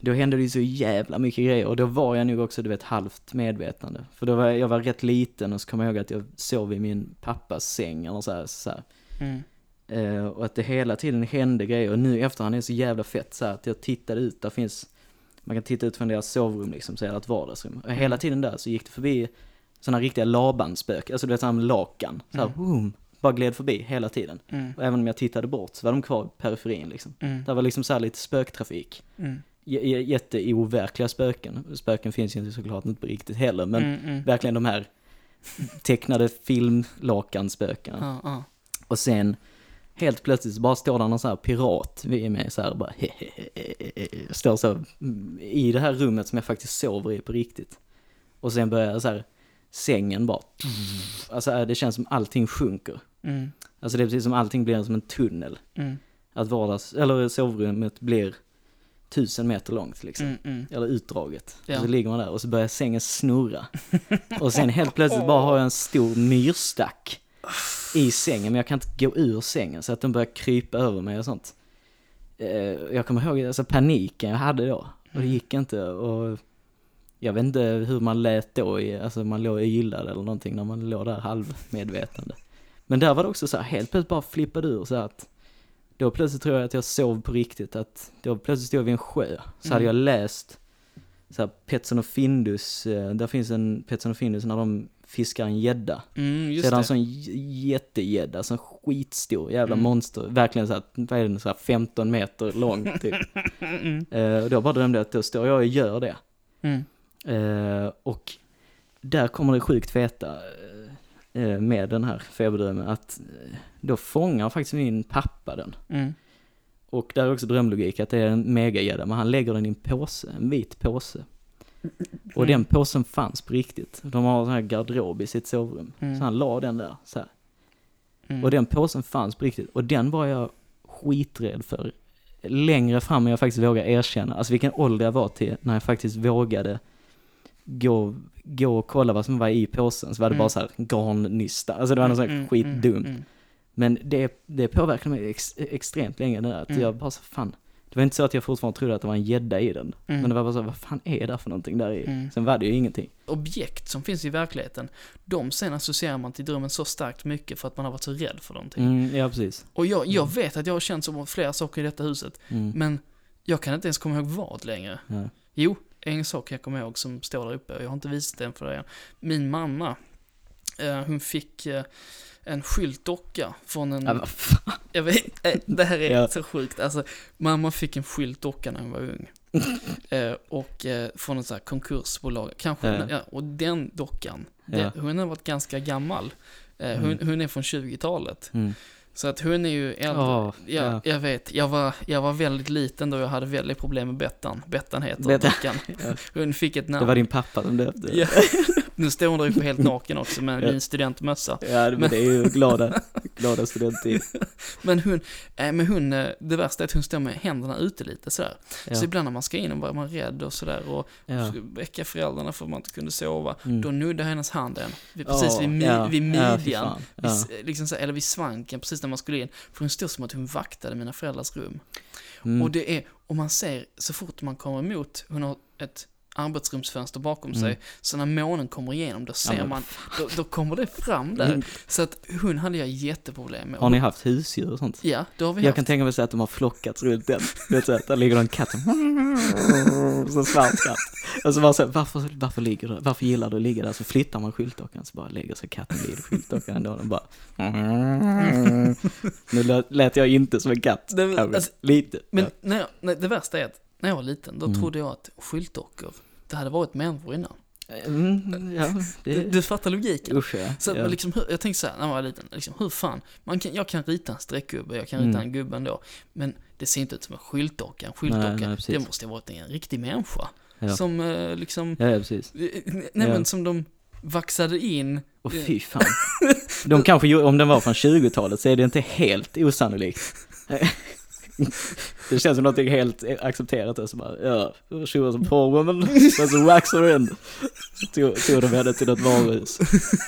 då hände det ju så jävla mycket grejer och då var jag nog också, du vet, halvt medvetande. För då var jag, jag var rätt liten och så kommer jag ihåg att jag sov i min pappas säng eller så här, så här. Eh, och att det hela tiden hände grejer och nu efterhand är det så jävla fett så här, att jag tittade ut, där finns, man kan titta ut från deras sovrum liksom, så är det ett vardagsrum. Och hela tiden där så gick det förbi sådana riktiga labanspöken, alltså du vet sådana med lakan, så här, Mm. boom, bara gled förbi hela tiden. Mm. Och även om jag tittade bort så var de kvar i periferin liksom. Mm. Det var liksom så här lite spöktrafik. Mm. J- jätteoverkliga spöken. Spöken finns ju inte såklart inte på riktigt heller, men Mm. Mm. verkligen de här tecknade filmlakanspökena. Ja, ja. Och sen helt plötsligt så bara står där någon så här pirat vid mig så här bara hehehe, står så i det här rummet som jag faktiskt sover i på riktigt. Och sen börjar så här sängen bara, alltså det känns som allting sjunker. Mm. Alltså det är precis som allting blir som en tunnel. Mm. Att vardags, eller sovrummet blir tusen meter långt liksom. Mm, mm. Eller utdraget. Ja. Så ligger man där och så börjar sängen snurra. [LAUGHS] och sen helt plötsligt bara har jag en stor myrstack i sängen, men jag kan inte gå ur sängen så att den börjar krypa över mig och sånt. Eh, jag kommer ihåg alltså, paniken jag hade då. Och det gick inte och jag vet inte hur man lät då, i, alltså man låg ylad eller någonting när man låg där halvmedvetande. Men där var det också så här, helt plötsligt bara flippade ur så att då plötsligt tror jag att jag sov på riktigt, att då plötsligt stod jag vid en sjö. Så hade jag Mm. läst så här, Petson och Findus, eh, där finns en Petson och Findus när de fiskar en gädda. Mm, just Så är det en sån jättegädda, sån skitstor jävla Mm. monster. Verkligen så här, vad är den, så här 15 meter lång typ. [LAUGHS] Mm, eh, och då bara drömde jag att då står jag och gör det. mm. Eh, och där kommer det sjukt feta eh, med den här feberdrömmen att eh, då fångar faktiskt min pappa den. Mm. Och där är också drömlogik att det är en megagädda, men han lägger den i en påse, en vit påse. Och den påsen fanns på riktigt. De har en sån här garderob i sitt sovrum. Mm. Så han la den där så. Mm. Och den påsen fanns på riktigt. Och den var jag skiträdd för. Längre fram än jag faktiskt vågar erkänna. Alltså vilken ålder jag var till när jag faktiskt vågade gå, gå och kolla vad som var i påsen. Så var det Mm. bara så här garnnysta. Alltså det var något sånt här Mm, skitdumt. mm, mm. Men det, det påverkade mig ex, extremt länge det där. Att Mm. jag bara så fan. Det var inte så att jag fortfarande trodde att det var en gädda i den. Mm. Men det var bara så, vad fan är det för någonting där i? Mm. Sen var det ju ingenting. Objekt som finns i verkligheten, de sen associerar man till drömmen så starkt mycket för att man har varit så rädd för någonting. Mm, ja, precis. Och jag, jag vet att jag har känt som flera saker i detta huset, Mm. men jag kan inte ens komma ihåg vad längre. Ja. Jo, en sak jag kommer ihåg som står där uppe och jag har inte visat den för dig. Min mamma, eh, hon fick eh, en skyltdocka från en... Ja. Jag vet, eh, det här är Ja. så sjukt. Alltså, mamma fick en skyltdocka när hon var ung. [LAUGHS] eh, och eh, från ett så här konkursbolag. Kanske, Ja. ja. och den dockan, det, hon har varit ganska gammal. Eh, hon, Mm. hon är från 20-talet. Mm. Så att hon är ju äldre. Åh, ja, ja. Jag vet, jag var, jag var väldigt liten då jag hade väldigt problem med Bettan. Bettan heter Bettan. [LAUGHS] Ja. Hon fick ett namn. Det var din pappa som döpte Ja. Nu står hon där uppe helt [LAUGHS] naken också med min studentmössa. Ja, men det är ju glada, [LAUGHS] glada studenttid. Men hon, äh, men hon, eh, det värsta är att hon står med händerna ute lite sådär. Ja. Så ibland när man ska in och var man rädd och sådär och Ja. väcka föräldrarna för att man inte kunde sova. Mm. Då nuddade hennes hand en, vid- precis Åh, vid, mi, ja, vid midjan. vid, Ja. s- liksom så, eller vid svanken, precis när man skulle in. För hon stod som att hon vaktade mina föräldrars rum. Mm. Och det är, och man ser, så fort man kommer emot, hon har ett arbetsrumsfönster bakom Mm. sig, så när månen kommer igenom, då ser men man, då, då kommer det fram där. Mm. Så att hon hade jag jätteproblem med. Har ni haft husdjur och sånt? Ja, det har vi Jag haft. kan tänka mig så att de har flockats runt den. Du vet så att där ligger en katt så svart katt. Och så bara så här, varför, varför ligger du, varför gillar du att ligga där? Så flyttar man skyltdockan så bara lägger sig katten vid skyltdockan ändå. Den bara Nu lät- jag inte som en katt. Det- alltså, Lite. Men ja. jag, nej, det värsta är att när jag var liten, då Mm. trodde jag att skyltdockor, det hade varit människor innan. Mm, ja, [LAUGHS] Du, det... du fattar logiken? Usch ja. Så ja. liksom, jag tänkte så här, när jag var liten, liksom, hur fan, man kan, jag kan rita en streckgubbe, jag kan rita Mm. en gubbe ändå, men det ser inte ut som en skyltdocka. En skyltdocka, Nej, nej, det måste ha varit en riktig människa. Ja. Som eh, liksom, Ja, ja, precis. eh, nej Ja. men som de vaxade in. Och fy fan. [LAUGHS] De kanske, om den var från 20-talet så är det inte helt osannolikt. [LAUGHS] [LAUGHS] Det känns som någonting helt accepterat och så bara, ja, she was a poor woman, was a waxer in. Tog, tog de henne till något varuhus.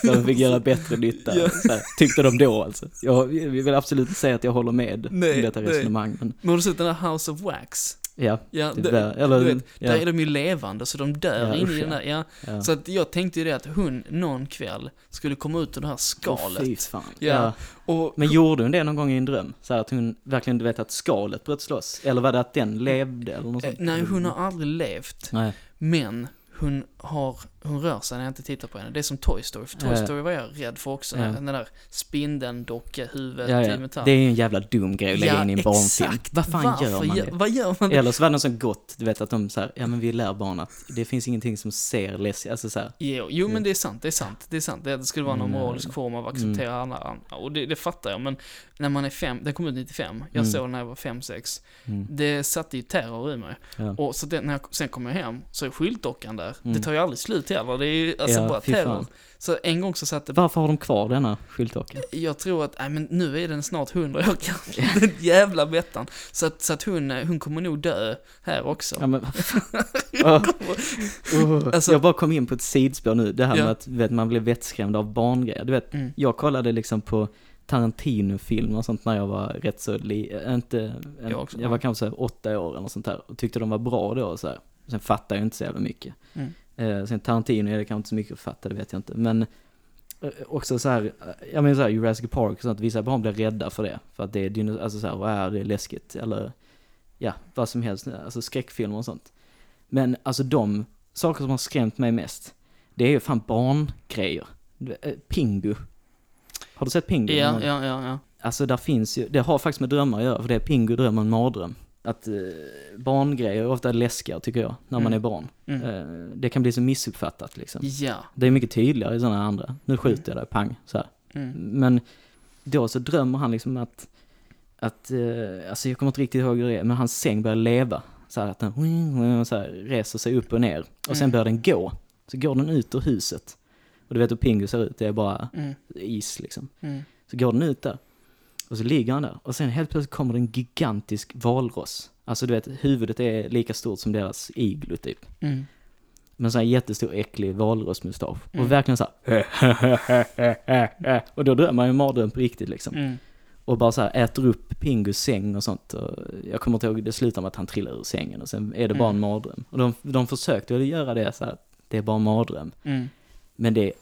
Där de fick göra bättre nytta. Ja. Här, tyckte de då alltså. Jag vi vill absolut inte säga att jag håller med Nej, i detta nej. resonemang, men Men har du sett den där House of Wax? Ja, Ja, det det- där, eller, du vet, ja, Där är de ju levande, så de dör Ja, in i den där, ja. ja. Så att jag tänkte ju det att hon någon kväll skulle komma ut ur det här skalet. Åh, fy fan. Ja. Och Men gjorde hon det någon gång i en dröm? Så att hon verkligen, du vet att skalet bröt loss? Eller var det att den levde eller något Eh, sånt? Nej, hon har aldrig levt. Nej. Men hon har, hon rör sig när jag inte tittar på henne. Det är som Toy Story, för Toy Ja. Story var jag rädd för också. Ja. Den där spindeln, docka, huvudet Ja, i ja. metall. Det är ju en jävla dum grej att lägga in i en barnfilm. exakt. Vad fan Varför gör man det? Vad gör man det? Eller så var det något så gott, du vet att de så här, ja men vi lär barn att det finns ingenting som ser läskigt, alltså så här. Jo, jo men det är sant, det är sant, det är sant. Det, skulle vara någon Mm. moralisk form av att acceptera alla andra. Och det, det fattar jag, men när man är fem, den kom ut 95, jag Mm. såg den när jag var fem, sex. Mm. Det satte ju terror i mig. Och så det, när jag, sen kommer jag hem, så är skyltdockan där. Mm. Det tar ju aldrig slut heller. Det är ju alltså Ja, bara fy fan. terror. Så en gång så satt det Varför har de kvar denna skyltdocka? Jag tror att, nej men nu är den snart 100 år gammal, [LAUGHS] den jävla Bettan. Så att, så att hon, hon kommer nog dö här också. Ja, men, åh. [LAUGHS] Alltså- jag bara kom in på ett sidspår nu, det här med Ja. att vet, man blir vettskrämd av barngrejer. Du vet, Mm. jag kollade liksom på Tarantino-filmer och sånt när jag var rätt så, li, inte, Jag också, jag var kanske åtta år eller sånt där och tyckte de var bra då och så här. Sen fattade jag inte så jävla mycket. Mm. Eh, sen Tarantino är det kanske inte så mycket att fatta, det vet jag inte. Men eh, också så här, eh, jag menar så här Jurassic Park och sånt, vissa barn blir rädda för det. För att det är, alltså så här, vad är det läskigt? Eller, ja, vad som helst, alltså skräckfilmer och sånt. Men alltså de saker som har skrämt mig mest, det är ju fan barngrejer. Eh, Pingu. Har du sett Pingu? Ja, ja, ja, ja. Alltså där finns ju, det har faktiskt med drömmar att göra, för det är Pingu dröm och en mardröm. Att eh, barngrejer är ofta läskiga tycker jag, när man Mm. är barn. Mm. Eh, det kan bli så missuppfattat liksom. Ja. Det är mycket tydligare i sådana andra. Nu skjuter jag dig, pang, så. Mm. Men då så drömmer han liksom att, att, eh, alltså jag kommer inte riktigt ihåg hur det är, men hans säng börjar leva. Så att den [LAUGHS] så här, reser sig upp och ner. Och sen Mm. börjar den gå. Så går den ut ur huset. Och du vet hur Pingu ser ut, det är bara Mm. is liksom. Mm. Så går den ut där. Och så ligger han där. Och sen helt plötsligt kommer det en gigantisk valross. Alltså du vet, huvudet är lika stort som deras iglo typ. Mm. Med en sån här jättestor äcklig valrossmustasch. Mm. Och verkligen så här. [LAUGHS] och då drömmer man ju mardröm på riktigt liksom. Mm. Och bara så här äter upp Pingus säng och sånt. Och jag kommer inte ihåg, det slutar med att han trillar ur sängen och sen är det bara en Mm. mardröm. Och de, de försökte väl göra det så här, det är bara en mardröm. Mm. Men det,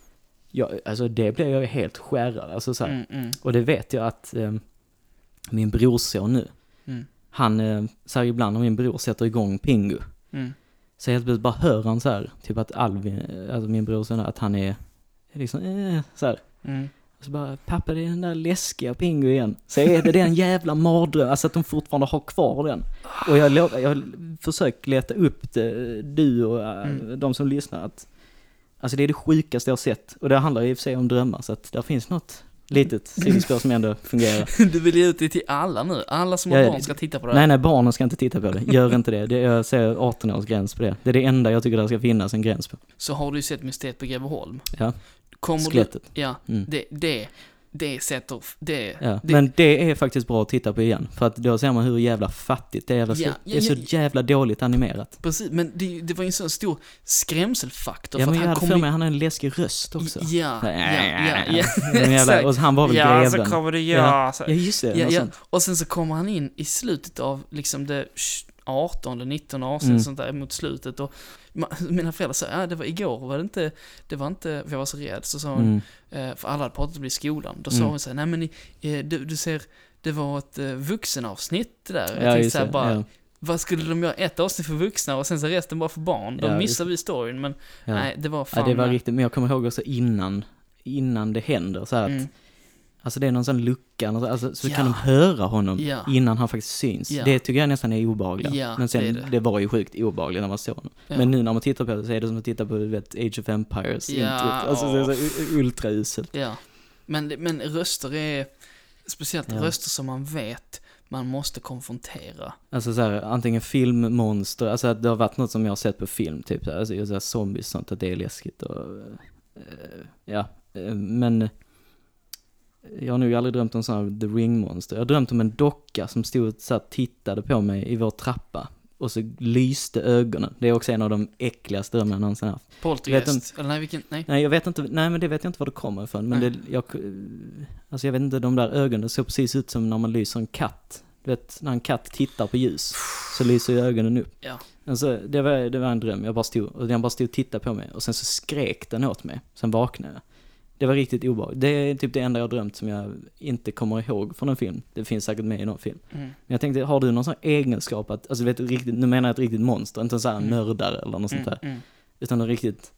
ja, alltså det blev jag helt skärrad. Alltså så Mm. Mm. och det vet jag att eh, min brorson nu, Mm. han, eh, så här ibland när min bror sätter igång Pingu, Mm. så helt plötsligt bara hör han så här, typ att Alvin, alltså min brorson, att han är, är liksom, eh, så här. Mm. Och så bara, pappa det är den där läskiga Pingu igen. Så är det den jävla mardröm, alltså att de fortfarande har kvar den. Och jag, lovar, jag har försökt leta upp det, du och eh, Mm. de som lyssnar, att Alltså det är det sjukaste jag har sett. Och det handlar i och för sig om drömmar, så att där finns något litet sidospår som ändå fungerar. [LAUGHS] Du vill ge ut det till alla nu? Alla som har Ja, barn ska titta på det? Nej, nej, barnen ska inte titta på det. Gör inte det. det jag ser 18 års gräns på det. Det är det enda jag tycker det ska finnas en gräns på. Så har du ju sett Mysteriet på Greveholm. Ja, Kommer skelettet. du... Ja, Mm. det, det, det sätter... Det, Ja. det, Men det är faktiskt bra att titta på igen. För att då ser man hur jävla fattigt det är. Jävla, Ja, det är ja, så ja. jävla dåligt animerat. Precis, men det, det var ju en sån stor skrämselfaktor Ja, för men jag han hade kom för mig han har en läskig röst också. Ja, ja, ja, ja. [LAUGHS] Jävla, [LAUGHS] och han var väl Ja, så greven. kommer det Ja. ja. Ja, just det. Ja, ja. Och sen så kommer han in i slutet av liksom det 18 eller 19 avsnitt Mm. sånt där mot slutet och [LAUGHS] mina föräldrar sa, ja det var igår var det inte, det var inte, jag var så rädd, så sa hon, Mm. eh, för alla hade pratat om det i skolan, då sa Mm. hon så här, nej men eh, du, du ser, det var ett eh, vuxenavsnitt där. Jag Ja, tänkte så här, det. bara, ja. vad skulle de göra? Ett avsnitt för vuxna och sen så resten bara för barn? Då Ja, missar vi storyn, men Ja. nej, det var fan... Ja, det var riktigt, men jag kommer ihåg också innan, innan det händer så att, mm, alltså det är någon sån lucka, alltså, så Ja. kan de höra honom Ja. innan han faktiskt syns. Ja. Det tycker jag nästan är obehagligt. Men sen, det det, det. var ju sjukt obehagligt när man såg honom. Men nu när man tittar på det så är det som att titta på, vet, Age of Empires Ja, introt. Alltså det är så ultrauselt. Ja, men, men röster är, speciellt röster som man vet man måste konfrontera. Alltså så här, antingen filmmonster, alltså att det har varit något som jag har sett på film, typ så här, alltså, så här zombies och sånt, att det är läskigt och, eh, ja, eh, men jag har nog aldrig drömt om sån här The Ring-monster. Jag har drömt om en docka som stod och så tittade på mig i vår trappa. Och så lyste ögonen. Det är också en av de äckligaste drömmarna jag någonsin haft. Poltergeist, eller nej vilken, nej. Nej, jag vet inte, nej men det vet jag inte var det kommer ifrån. Men Nej. det, jag, alltså jag vet inte, de där ögonen såg precis ut som när man lyser en katt. Du vet, när en katt tittar på ljus, så lyser ju ögonen upp. Ja. Alltså, det var, det var en dröm, jag bara stod, och den bara stod och tittade på mig. Och sen så skrek den åt mig, sen vaknade jag. Det var riktigt obehagligt. Det är typ det enda jag drömt som jag inte kommer ihåg från en film. Det finns säkert med i någon film. Mm. Men jag tänkte, har du någon sån egenskap att, alltså vet du, riktigt, nu menar jag ett riktigt monster, inte en sån här Mm. nördare eller något sånt där. Mm, mm. Utan en riktigt,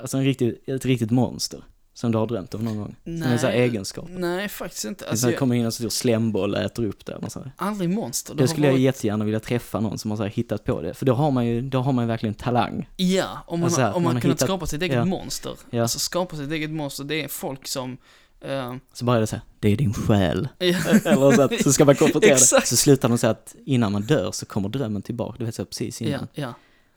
alltså en riktigt, ett riktigt monster. Som du har drömt om någon gång. Som en sån här egenskap. Nej, faktiskt inte. Alltså, jag, kommer in en stor slemboll och äter upp det. Och så här. aldrig monster. Det skulle jag varit, jättegärna vilja träffa någon som har så här hittat på det. För då har man ju, då har man ju verkligen talang. Ja, om man, Alltså, har, om man, man har kunnat hittat- skapa sitt eget ja. monster. Ja. Alltså skapa sitt eget monster, det är folk som... eh, Så bara är det här, det är din själ. [LAUGHS] ja. [LAUGHS] Eller så, att, så ska man konfrontera det. [LAUGHS] Så slutar de så att innan man dör så kommer drömmen tillbaka. Du vet så precis ja, innan. ja.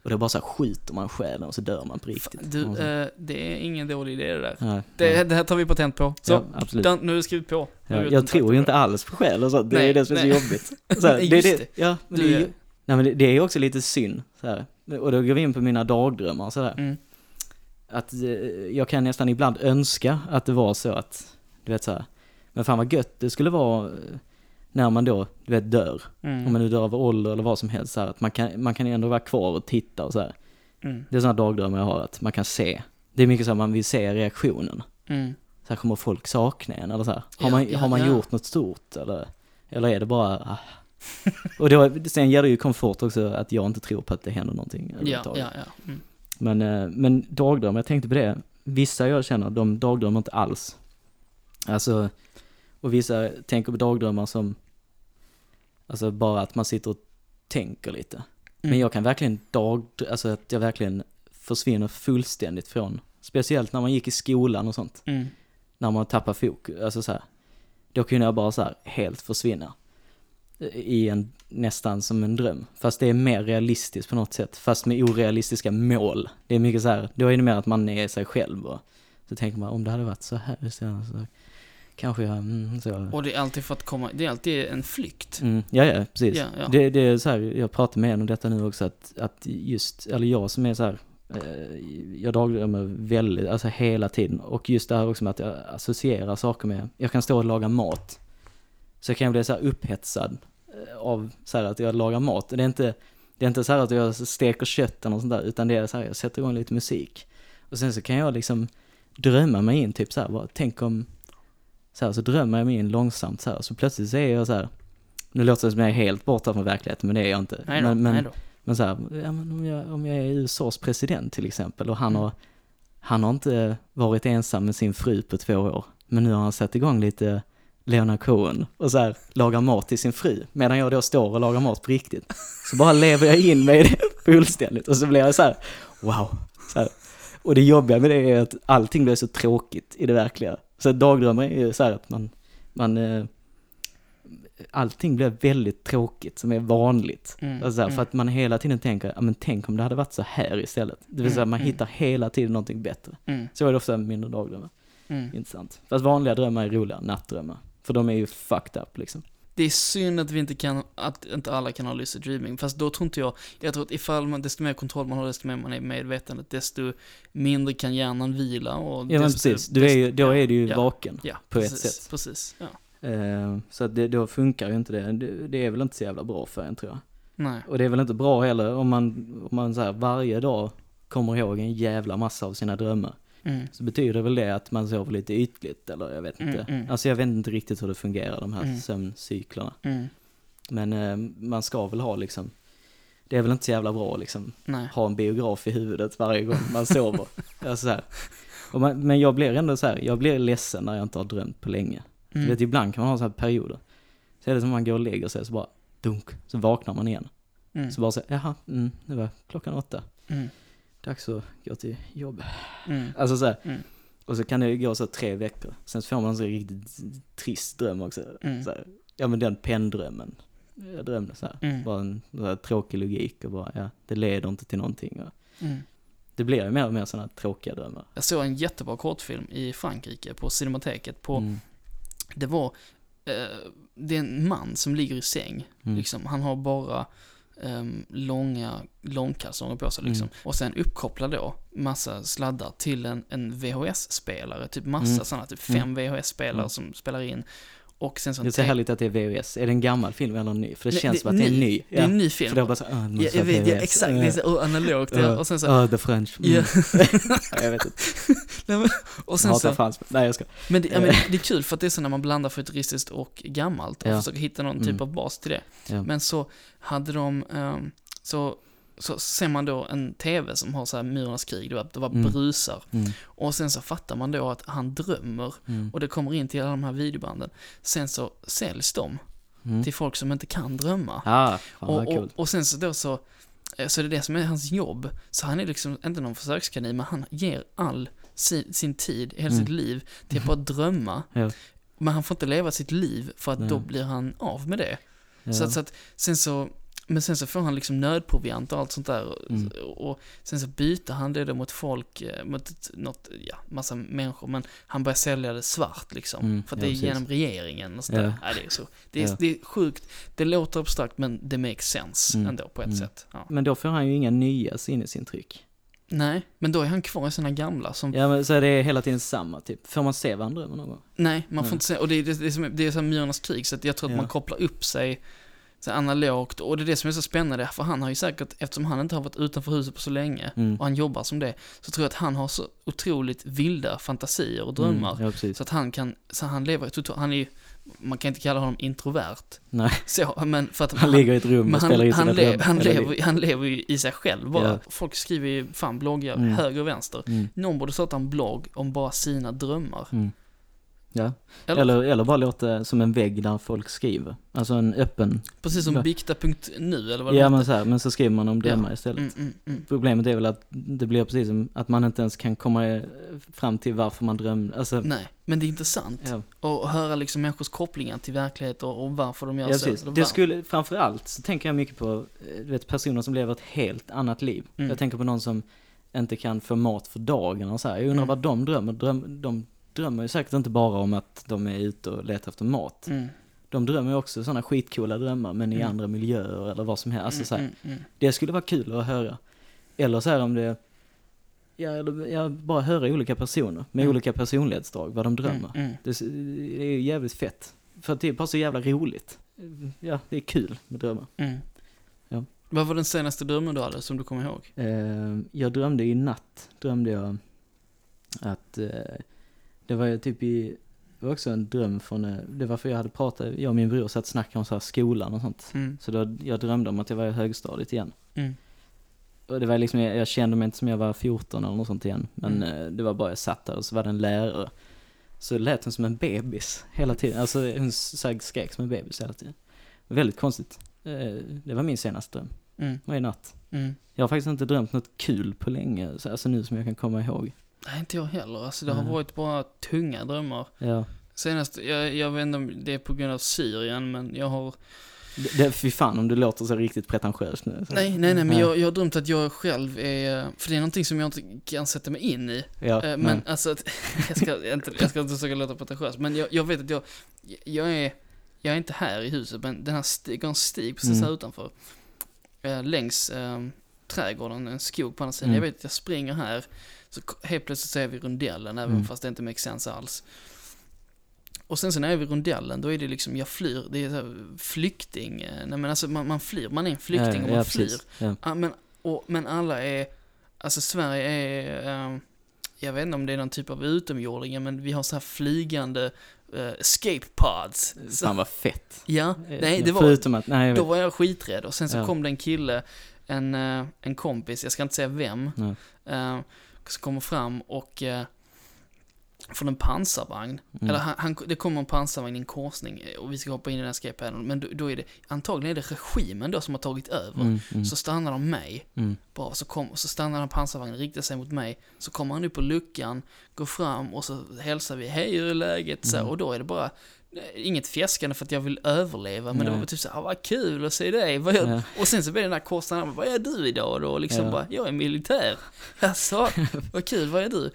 Och då bara så här skjuter man själen och så dör man på riktigt. Du, Och så- eh, det är ingen dålig idé det där. Nej, Det, nej. det här tar vi patent på. Så, Ja, absolut. Dan, nu har du skrivit på. Ja, jag tror ju inte det. alls på själ och så. Det Nej, är det som är så jobbigt. Så här, [LAUGHS] det, är det, ja, men Du det, är, är- ju- nej, men det, det är också lite synd. Så här. Och då går vi in på mina dagdrömmar och sådär. Mm. Att eh, jag kan nästan ibland önska att det var så att, du vet så här. Men fan vad gött det skulle vara eh, när man då, du vet, dör. Mm. Om man nu dör av ålder eller vad som helst så här, att man kan, man kan ändå vara kvar och titta och så här. Mm. Det är sådana dagdrömmar jag har, att man kan se. Det är mycket så att man vill se reaktionen. Mm. Så här, kommer folk sakna en eller så här. Har man, ja, har man ja. gjort något stort eller? Eller är det bara, ah. Och då, sen ger det ju komfort också att jag inte tror på att det händer någonting Ja, ja, ja. Mm. Men, eh, men dagdrömmar, jag tänkte på det. Vissa jag känner, de dagdrömmer inte alls. Alltså, och vissa tänker på dagdrömmar som, alltså bara att man sitter och tänker lite. Men Mm. jag kan verkligen dag, alltså att jag verkligen försvinner fullständigt från, speciellt när man gick i skolan och sånt. Mm. När man tappar fokus, alltså så här. Då kunde jag bara så här helt försvinna. I en, nästan som en dröm. Fast det är mer realistiskt på något sätt. Fast med orealistiska mål. Det är mycket så här, då är det mer att man är sig själv och så tänker man om det hade varit så här istället kanske jag, mm, så. Och det är alltid för att komma, det är alltid en flykt. Mm, ja, ja, precis. Ja, ja. Det, det är så här, jag pratar med en om detta nu också, att, att just, eller jag som är så här, eh, jag dagdrömmer väldigt, alltså hela tiden. Och just det här också med att jag associerar saker med, jag kan stå och laga mat. Så kan jag bli så här upphetsad eh, av så här att jag lagar mat. Det är inte, det är inte så här att jag steker kött eller något sånt där, utan det är så här, jag sätter igång lite musik. Och sen så kan jag liksom drömma mig in, typ så här, bara, tänk om, så här, så drömmer jag mig in långsamt så här, så plötsligt så är jag så här, nu låter det som jag är helt borta från verkligheten, men det är jag inte. Nej då, men, men, nej då. men så här, ja, men om, jag, om jag är USAs president till exempel och han, Mm. har, han har inte varit ensam med sin fru på två år, men nu har han satt igång lite Leonard Cohen och så här lagar mat till sin fru, medan jag då står och lagar mat på riktigt. Så bara lever jag in mig i det fullständigt och så blir jag så här, wow. Så här. Och det jobbiga med det är att allting blir så tråkigt i det verkliga. Så dagdrömmar är ju så här att man, man eh, allting blir väldigt tråkigt som är vanligt. Mm, Alltså mm. För att man hela tiden tänker, ja men tänk om det hade varit så här istället. Det vill säga Mm, man mm. hittar hela tiden någonting bättre. Mm. Så är det ofta med mindre dagdrömmar. Mm. Intressant. Fast vanliga drömmar är roliga, nattdrömmar. För de är ju fucked up liksom. Det är synd att vi inte kan, att inte alla kan ha lucid dreaming. Fast då tror inte jag, jag tror att ifall man, desto mer kontroll man har, desto mer man är medvetandet, desto mindre kan hjärnan vila och Ja men desto, precis, du är ju, då är du ju ja, vaken. Ja, på ett precis, sätt. Precis, ja. Eh, så att det, då funkar ju inte det. det. Det är väl inte så jävla bra för en tror jag. Nej. Och det är väl inte bra heller om man, om man så här varje dag kommer ihåg en jävla massa av sina drömmar. Mm. Så betyder väl det att man sover lite ytligt eller jag vet Mm, inte. mm. Alltså jag vet inte riktigt hur det fungerar de här Mm. sömncyklerna. Mm. Men eh, man ska väl ha liksom, det är väl inte så jävla bra liksom, Nej. ha en biograf i huvudet varje gång man sover. [LAUGHS] alltså så man, men jag blir ändå så här, jag blir ledsen när jag inte har drömt på länge. Du Mm. vet ibland kan man ha så här perioder. Så är det som man går och lägger sig så bara dunk, så vaknar man igen. Så bara så, jaha, mm, det var klockan åtta. Mm. Dags att gå till jobb. Mm. Alltså så här. Mm. Och så kan det gå så tre veckor. Sen får man en så riktigt trist dröm också. Mm. Så här, ja men den penndrömmen. Jag drömde så här. Mm. Bara en så här, tråkig logik och bara, ja, det leder inte till någonting. Och Mm. det blir ju mer och mer sådana tråkiga drömmar. Jag såg en jättebra kortfilm i Frankrike på Cinemateket på, Mm. det var, eh, det är en man som ligger i säng, liksom. Han har bara ehm, långa långkalsonger på sig liksom. Mm. Och sen uppkopplar då massa sladdar till en, en VHS-spelare, typ massa Mm. sådana, typ fem VHS-spelare Mm. som spelar in. Och sen så Det är så härligt att det är VHS. Är det en gammal film eller en ny? För det Nej, känns det- som att det är en ny. Det är en ny film. För det var bara så, ah, Ja, jag vet, ja, exakt, det är så oh, analogt. Ja. Och sen så, Uh, the French. Mm. Ja. Ja, [LAUGHS] jag vet inte. [LAUGHS] Nej, men, och Jag sen hatar så, fransk. Nej jag ska. men det, ja, men det är kul för att det är så när man blandar futuristiskt och gammalt och Ja. försöker hitta någon typ Mm. av bas till det. Men så hade de, ehm, så, så ser man då en TV som har så här Murarnas krig, det var, det var Mm. brusar. Mm. Och sen så fattar man då att han drömmer Mm. och det kommer in till alla de här videobanden. Sen så säljs de Mm. till folk som inte kan drömma. Ah, fan och, och, och sen så då så, eh, så är det det som är hans jobb. Så han är liksom inte någon försökskanin, men han ger all sin, sin tid, hela Mm. sitt liv, till att bara drömma. Ja. Men han får inte leva sitt liv för att då blir han av med det. Ja. Så, att, så att, sen så, Men sen så får han liksom nödproviant och allt sånt där. Mm. och sen så byter han det då mot folk, eh, mot något, ja, massa människor. Men han börjar sälja det svart liksom. Mm, för att ja, det är precis. genom regeringen och sådär. Ja. Ja. det, är så, det, är, Ja. det är sjukt. Det låter abstrakt men det makes sense Mm, ändå på ett mm. sätt. Men då får han ju inga nya sinnesintryck. Nej, men då är han kvar i sina gamla som Ja men så är det hela tiden samma typ. Får man se vad han drömmer någon gång? Nej, man får inte säga, och det är, det, är som, det är som Myrornas krig, så jag tror att man kopplar upp sig så analogt, och det är det som är så spännande, för han har ju säkert, eftersom han inte har varit utanför huset på så länge, Mm. och han jobbar som det, så tror jag att han har så otroligt vilda fantasier och drömmar, Mm, ja så att han kan, så han lever totalt, han är ju, man kan inte kalla honom introvert, Nej, så, men för att [LAUGHS] han ligger i ett rum och spelar han, in han, le, han, lever, han lever ju i sig själv bara. Ja. Folk skriver ju, fan bloggar, Mm. höger och vänster. Mm, Någon borde starta en blogg om bara sina drömmar. Mm. Ja, Eller- eller, eller bara låta som en vägg där folk skriver. Alltså en öppen, Precis som bikta.nu eller vad det ja men så här, men så skriver man om drömmar Ja. istället. Mm, mm, mm. Problemet är väl att det blir precis som att man inte ens kan komma fram till varför man drömde. Alltså, Nej, men det är intressant. ja. Och höra liksom människors kopplingar till verklighet och, och varför de gör Ja, så. Det skulle, framförallt så tänker jag mycket på, eh, du vet, personer som lever ett helt annat liv. Mm. Jag tänker på någon som inte kan få mat för dagen och så här. Jag undrar Mm. vad de drömmer. Dröm, de drömmer ju säkert inte bara om att de är ute och letar efter mat. Mm. De drömmer ju också sådana skitcoola drömmar, men i Mm. andra miljöer eller vad som helst. Alltså, så här, mm, mm, Det skulle vara kul att höra. Eller så här om det, ja, eller, ja bara höra olika personer med Mm. olika personlighetsdrag, vad de drömmer. Mm, mm. Det, det är ju jävligt fett. För att det är bara så jävla roligt. Ja, det är kul med drömmar. Mm. Ja. Vad var den senaste drömmen du hade som du kommer ihåg? Eh, jag drömde i natt, drömde jag att eh, det var ju typ i, det var också en dröm från, eh, det var för jag hade pratat, jag och min bror satt och snackade om så här skolan och sånt. Mm. Så då, jag drömde om att jag var i högstadiet igen. Mm. Och det var liksom, jag, jag kände mig inte som jag var 14 eller något sånt igen. Men Mm. eh, det var bara jag satt där och så var det en lärare. Så lät hon som en bebis hela tiden. Alltså hon skrek som en bebis hela tiden. Väldigt konstigt. Eh, det var min senaste dröm. Mm. I natt. Mm. Jag har faktiskt inte drömt något kul på länge, så- alltså nu som jag kan komma ihåg. Nej, inte jag heller. Alltså det har varit bara tunga drömmar. Ja. Senast, jag, jag vet inte om det är på grund av Syrien, men jag har Det, det, fy fan om det låter så riktigt pretentiöst nu. Så. Nej, nej, nej, men Ja. jag, jag har drömt att jag själv är, för det är någonting som jag inte kan sätta mig in i. Ja, Eh, men men, alltså, att, [LAUGHS] jag, ska inte, jag ska inte försöka låta pretentiös, men jag, jag vet att jag, jag är, jag är inte här i huset, men den här stig, går en stig precis Mm. här utanför. Eh, längs eh, trädgården, en skog på andra sidan. Mm. Jag vet att jag springer här, så helt plötsligt så är vi i rondellen, även Mm. fast det inte makes sense alls. Och sen så när jag är vid rondellen, då är det liksom, jag flyr, det är så här flykting, eh, nej men alltså man, man flyr, man är en flykting ja, och man ja, flyr. Ja. Ja, men, och, men alla är, alltså Sverige är, ehm, jag vet inte om det är någon typ av utomjordingar, men vi har så här flygande uh, escape pods. Fan vad fett. ja, nej det var, Förutom att, nej då var jag skiträdd och sen så kom det en kille, en, eh, en kompis, jag ska inte säga vem, Nej. Som kommer fram och uh, från en pansarvagn. Mm. Eller han, han, det kommer en pansarvagn i en korsning eh, och vi ska hoppa in i den escape padden, men då, då är det, antagligen är det regimen då som har tagit över. Mm, mm, Så stannar de mig mm. Bra, så, kom, så stannar han pansarvagnen, riktar sig mot mig. Så kommer han upp på luckan, går fram och så hälsar vi, hej hur är läget? Så, här, Mm. och då är det bara, eh, inget fjäskande för att jag vill överleva, men det Nej. var typ så här, ah, vad kul att se dig. Vad. Ja. Och sen så blir det den här korsningen, vad är du idag då? Och liksom Ja. bara, jag är militär. [LAUGHS] Alltså, vad kul, vad är du?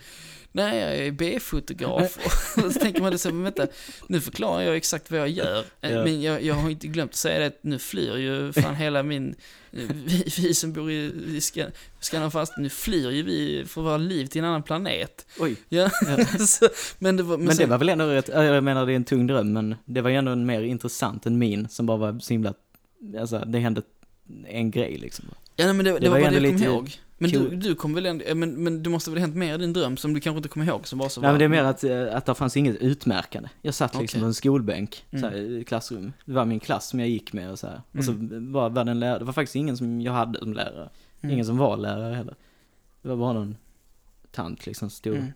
Nej, jag är B-fotograf. [LAUGHS] [LAUGHS] Och så tänker man det så, här, men vänta, nu förklarar jag exakt vad jag gör. Eh, Ja. Men jag, jag har inte glömt att säga det att nu flyr ju fan hela min, vi, vi som bor i, i Skan- Skanna fast, nu flyr ju vi för våra liv till en annan planet. Oj. Ja, [LAUGHS] så, men det var, men Men, det var väl ändå rätt, äh, jag menar det är en tung dröm, men det var ju ändå en mer intressant än min som bara var så himla, alltså det hände en grej liksom. Ja, nej, men det, det, det var var bara det jag kom ihåg. Men du, du kom väl ändå, men, men du måste väl ha hänt mer i din dröm som du kanske inte kommer ihåg som var så Nej men det är mer att, eh, att det fanns inget utmärkande. Jag satt liksom Okej. på en skolbänk, Mm. så i klassrum. Det var min klass som jag gick med och så här. Och så Mm. var, var det en lärare, det var faktiskt ingen som jag hade som lärare. Mm. Ingen som var lärare heller. Det var bara någon tant liksom som stod, Mm.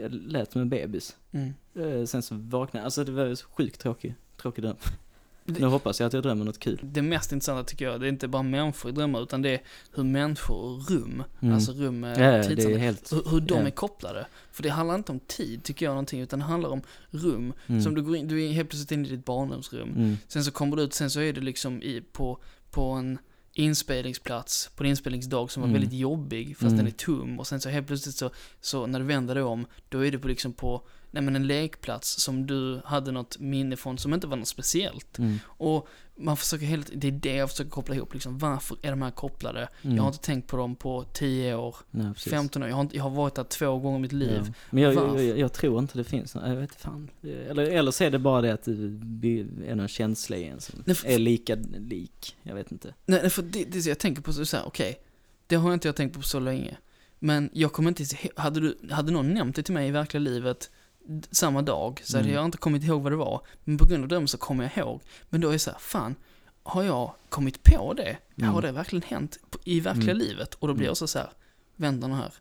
jag lät som en bebis. Mm. Eh, Sen så vaknade jag, alltså det var sjukt tråkig, tråkig dröm. Nu hoppas jag att jag drömmer något kul. Det mest intressanta tycker jag, det är inte bara människor i drömmar, utan det är hur människor och rum, Mm. alltså rum med Ja, tidsande, är helt... hur, hur de ja. är kopplade. För det handlar inte om tid, tycker jag, någonting, utan det handlar om rum. Mm. Som du går in, du är helt plötsligt inne i ditt barndomsrum. Mm. Sen så kommer du ut, sen så är du liksom i, på, på en inspelningsplats på en inspelningsdag som var Mm. väldigt jobbig fast Mm. den är tom och sen så helt plötsligt så, så när du vänder dig om då är det på liksom på nej men en lekplats som du hade något minne från som inte var något speciellt. Mm. Och man försöker helt, det är det jag försöker koppla ihop liksom, varför är de här kopplade? Mm. Jag har inte tänkt på dem på 10 år, Nej, precis. 15 år, jag har, inte, jag har varit där två gånger i mitt liv. Ja. Men jag, Varför? jag, jag tror inte det finns någon, jag vet fan. Eller, eller så är det bara det att det är någon känsla i en som Nej, för- är lika lik. Jag vet inte. Nej, för det, det jag tänker på så här, okej, det har inte jag tänkt på så länge. Men jag kommer inte, hade, du, hade någon nämnt det till mig i verkliga livet samma dag så hade Mm. jag inte kommit ihåg vad det var. Men på grund av dem så kommer jag ihåg. Men då är det så här, fan, har jag kommit på det? Mm. Har det verkligen hänt i verkliga Mm. livet? Och då blir Mm. jag så, så här, vänta nu här,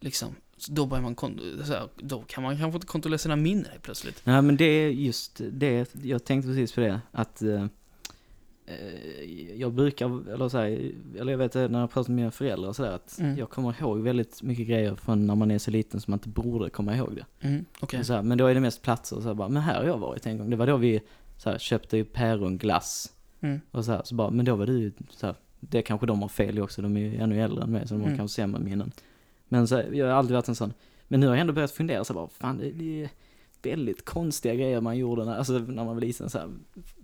liksom. Så då börjar man, så här, då kan man kanske inte kontrollera sina minnen plötsligt. Nej men det är just det, jag tänkte precis på det, att eh, jag brukar, eller så här, eller jag vet när jag pratar med mina föräldrar och sådär, att Mm. jag kommer ihåg väldigt mycket grejer från när man är så liten som man inte borde komma ihåg det. Mm, okej. Så här, men då är det mest platser och så här, bara, men här har jag varit en gång. Det var då vi så här, köpte päronglass Mm. och så här, så bara, men då var du ju så här, det kanske de har fel i också, de är ju ännu äldre än mig så de har Mm. kanske sämre minnen. Men så här, jag har aldrig varit en sån, men nu har jag ändå börjat fundera så här, bara, fan det, det är väldigt konstiga grejer man gjorde när, alltså, när man var liten så här,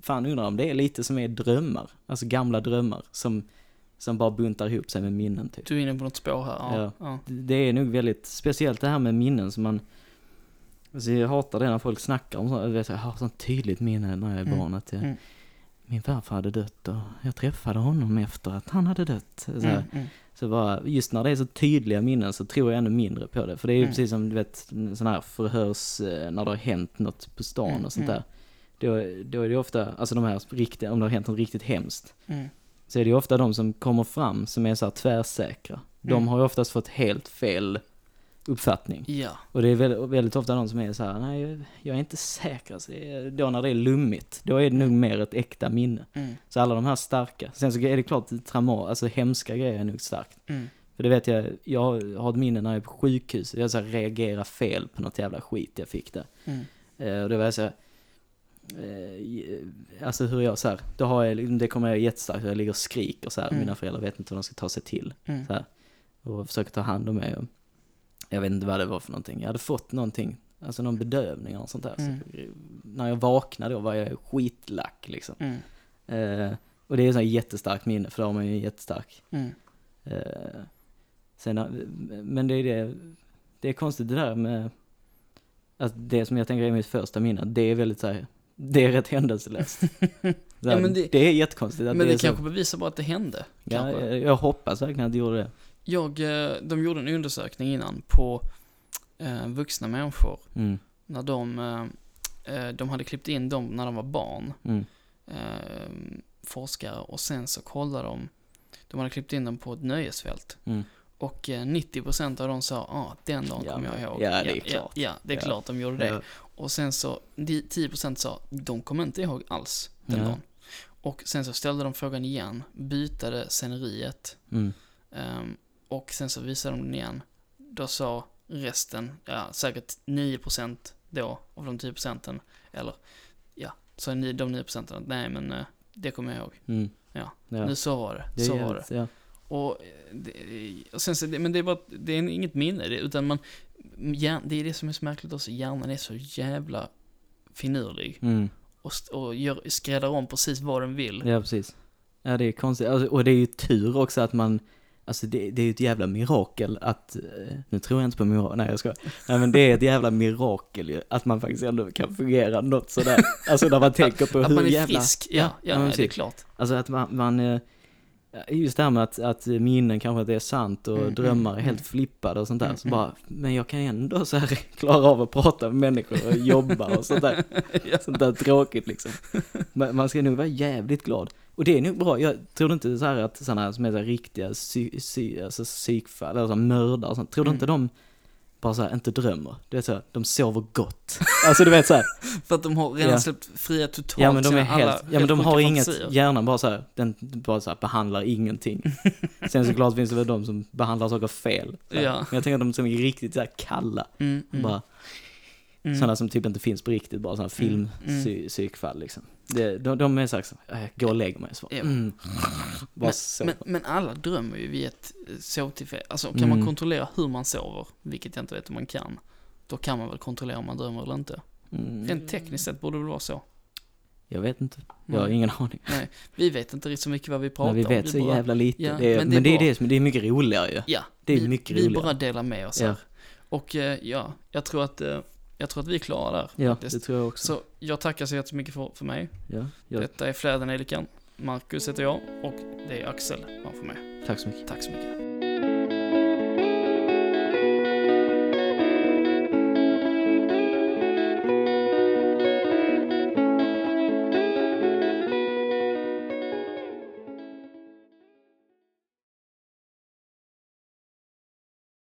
fan undrar om det är lite som är drömmar, alltså gamla drömmar som, som bara buntar ihop sig med minnen typ. Du är inne på något spår här. Ja. Ja. ja. Det är nog väldigt, speciellt det här med minnen som man Alltså jag hatar det när folk snackar om sånt, jag, vet, jag har sånt tydligt minne när jag är Mm. barn att jag, Mm. min farfar hade dött och jag träffade honom efter att han hade dött. Så, här, Mm, mm. Så bara, just när det är så tydliga minnen så tror jag ännu mindre på det. För det är ju Mm. precis som du vet, sån här förhörs, eh, när det har hänt något på stan Mm, och sånt mm. där. Då, då är det ofta, alltså de här riktiga, om det har hänt något riktigt hemskt. Mm. Så är det ju ofta de som kommer fram som är så här tvärsäkra. De Mm. har ju oftast fått helt fel uppfattning. Ja. Och det är väldigt, väldigt ofta de som är så här, nej jag- är inte säker. Alltså, då när det är lummigt, då är det nog mer ett äkta minne. Mm. Så alla de här starka. Sen så är det klart, trauma, alltså hemska grejer är nog starkt. Mm. För det vet jag, jag har ett minne när jag är på sjukhus, jag så här reagerar fel på något jävla skit jag fick där. Mm. Eh, och det var jag så här, eh, alltså hur jag så här, då har jag, liksom- det kommer jag jättestarkt, jag ligger och skriker så här, Mm. mina föräldrar vet inte vad de ska ta sig till. Mm. Så här, och försöker ta hand om mig. Jag vet inte vad det var för någonting. Jag hade fått någonting, alltså någon bedövning eller sånt där. Mm. Så, när jag vaknade då var jag skitlack liksom. Mm. Eh, och det är ett sånt jättestarkt minne, för då har man ju jättestark. Mm. Eh, sen, men det är det, det är konstigt det där med, att det som jag tänker är mitt första minne, det är väldigt så här, det är rätt händelselöst. [LAUGHS] Men det, det- är jättekonstigt Men det, det är så, kanske bevisar bara att det hände. ja, kanske. jag, jag hoppas verkligen att det gjorde det. Jag, eh, de gjorde en undersökning innan på eh, vuxna människor. Mm, När de, eh, eh, de hade klippt in dem när de var barn. mm, Eh, forskare. Och sen så kollade de. De hade klippt in dem på ett nöjesfält. mm. Och eh, 90% av dem sa, ah, den dagen Ja, kommer jag ihåg. ja, det är ja, klart. Ja, det är Ja. klart de gjorde det. Och sen så, de- 10% sa, de kommer inte ihåg alls den dagen. Och sen så ställde de frågan igen, bytade sceneriet. Mm. Och sen så visade de den igen. Då sa resten, ja säkert 9% då av de 10 procenten. Eller ja, så de 9 procenten, nej men eh, det kommer jag ihåg. Mm. Ja. ja. Nu så var det, det så var det. Ja. Och, eh, det, och sen så, men det är bara, det är inget minne, utan man, hjärn, det är det som är så märkligt också, hjärnan är så jävla finurlig. Mm. Och, och gör, skräddar om precis vad den vill. ja, precis. Ja, det är konstigt. Alltså, och det är ju tur också att man, alltså det, det är ju ett jävla mirakel att, eh, nu tror jag inte på mirakel, nej jag ska. Nej men det är ett jävla mirakel ju, att man faktiskt ändå kan fungera något sådär. Alltså när man tänker på Att hur man är jävla, frisk, ja, ja, ja det är precis. klart. Alltså att man, man eh, just det här med att, att minnen kanske inte är sant och Mm, drömmar är mm, helt mm. flippade och sånt där. Mm, så mm. bara, men jag kan ändå så här [LAUGHS] klara av att prata med människor och jobba och sånt där. [LAUGHS] ja. Sånt där tråkigt liksom. [LAUGHS] Men man ska nog vara jävligt glad. Och det är nog bra, jag tror inte så här att sådana som är så riktiga psy, psy, alltså psykfall, eller så mördare och sånt, tror du Mm. inte de bara så här, inte drömmer? Du vet så här, de sover gott. [LAUGHS] Alltså du vet så här, För att de har redan Ja. släppt fria totalt ja men de är helt, alla ja men de har inget, hjärnan bara så här, den bara så här behandlar ingenting. [LAUGHS] Sen såklart finns det väl de som behandlar saker fel. Ja. Men jag tänker att de som är riktigt så här kalla, Mm, mm. bara, Mm. Sådana som typ inte finns på riktigt, bara sådana Mm. Mm. filmpsykfall liksom. Det, de, de är såhär, äh, gå och lägg mig. Så, mm. Men, men, men alla drömmer ju vid ett eh, sovtillfälle. Alltså kan Mm. man kontrollera hur man sover, vilket jag inte vet om man kan, då kan man väl kontrollera om man drömmer eller inte. Mm. Rent tekniskt sett borde det väl vara så. Jag vet inte. Jag har Nej. ingen aning. Vi vet inte riktigt så mycket vad vi pratar Men vi om. vet så bara, jävla lite. Ja, det är, men men det det är är, bra. det som, det är mycket roligare ju. Ja, Det är vi, mycket vi roligare. bara delar med oss Ja. här. Och eh, ja, jag tror att, eh, jag tror att vi är klara där. Ja, faktiskt. det tror jag också. Så jag tackar så jättemycket för, för mig. Ja, ja, Detta är Fläderneljkan. Marcus heter jag och det är Axel framför mig. tack så mycket. Tack så mycket.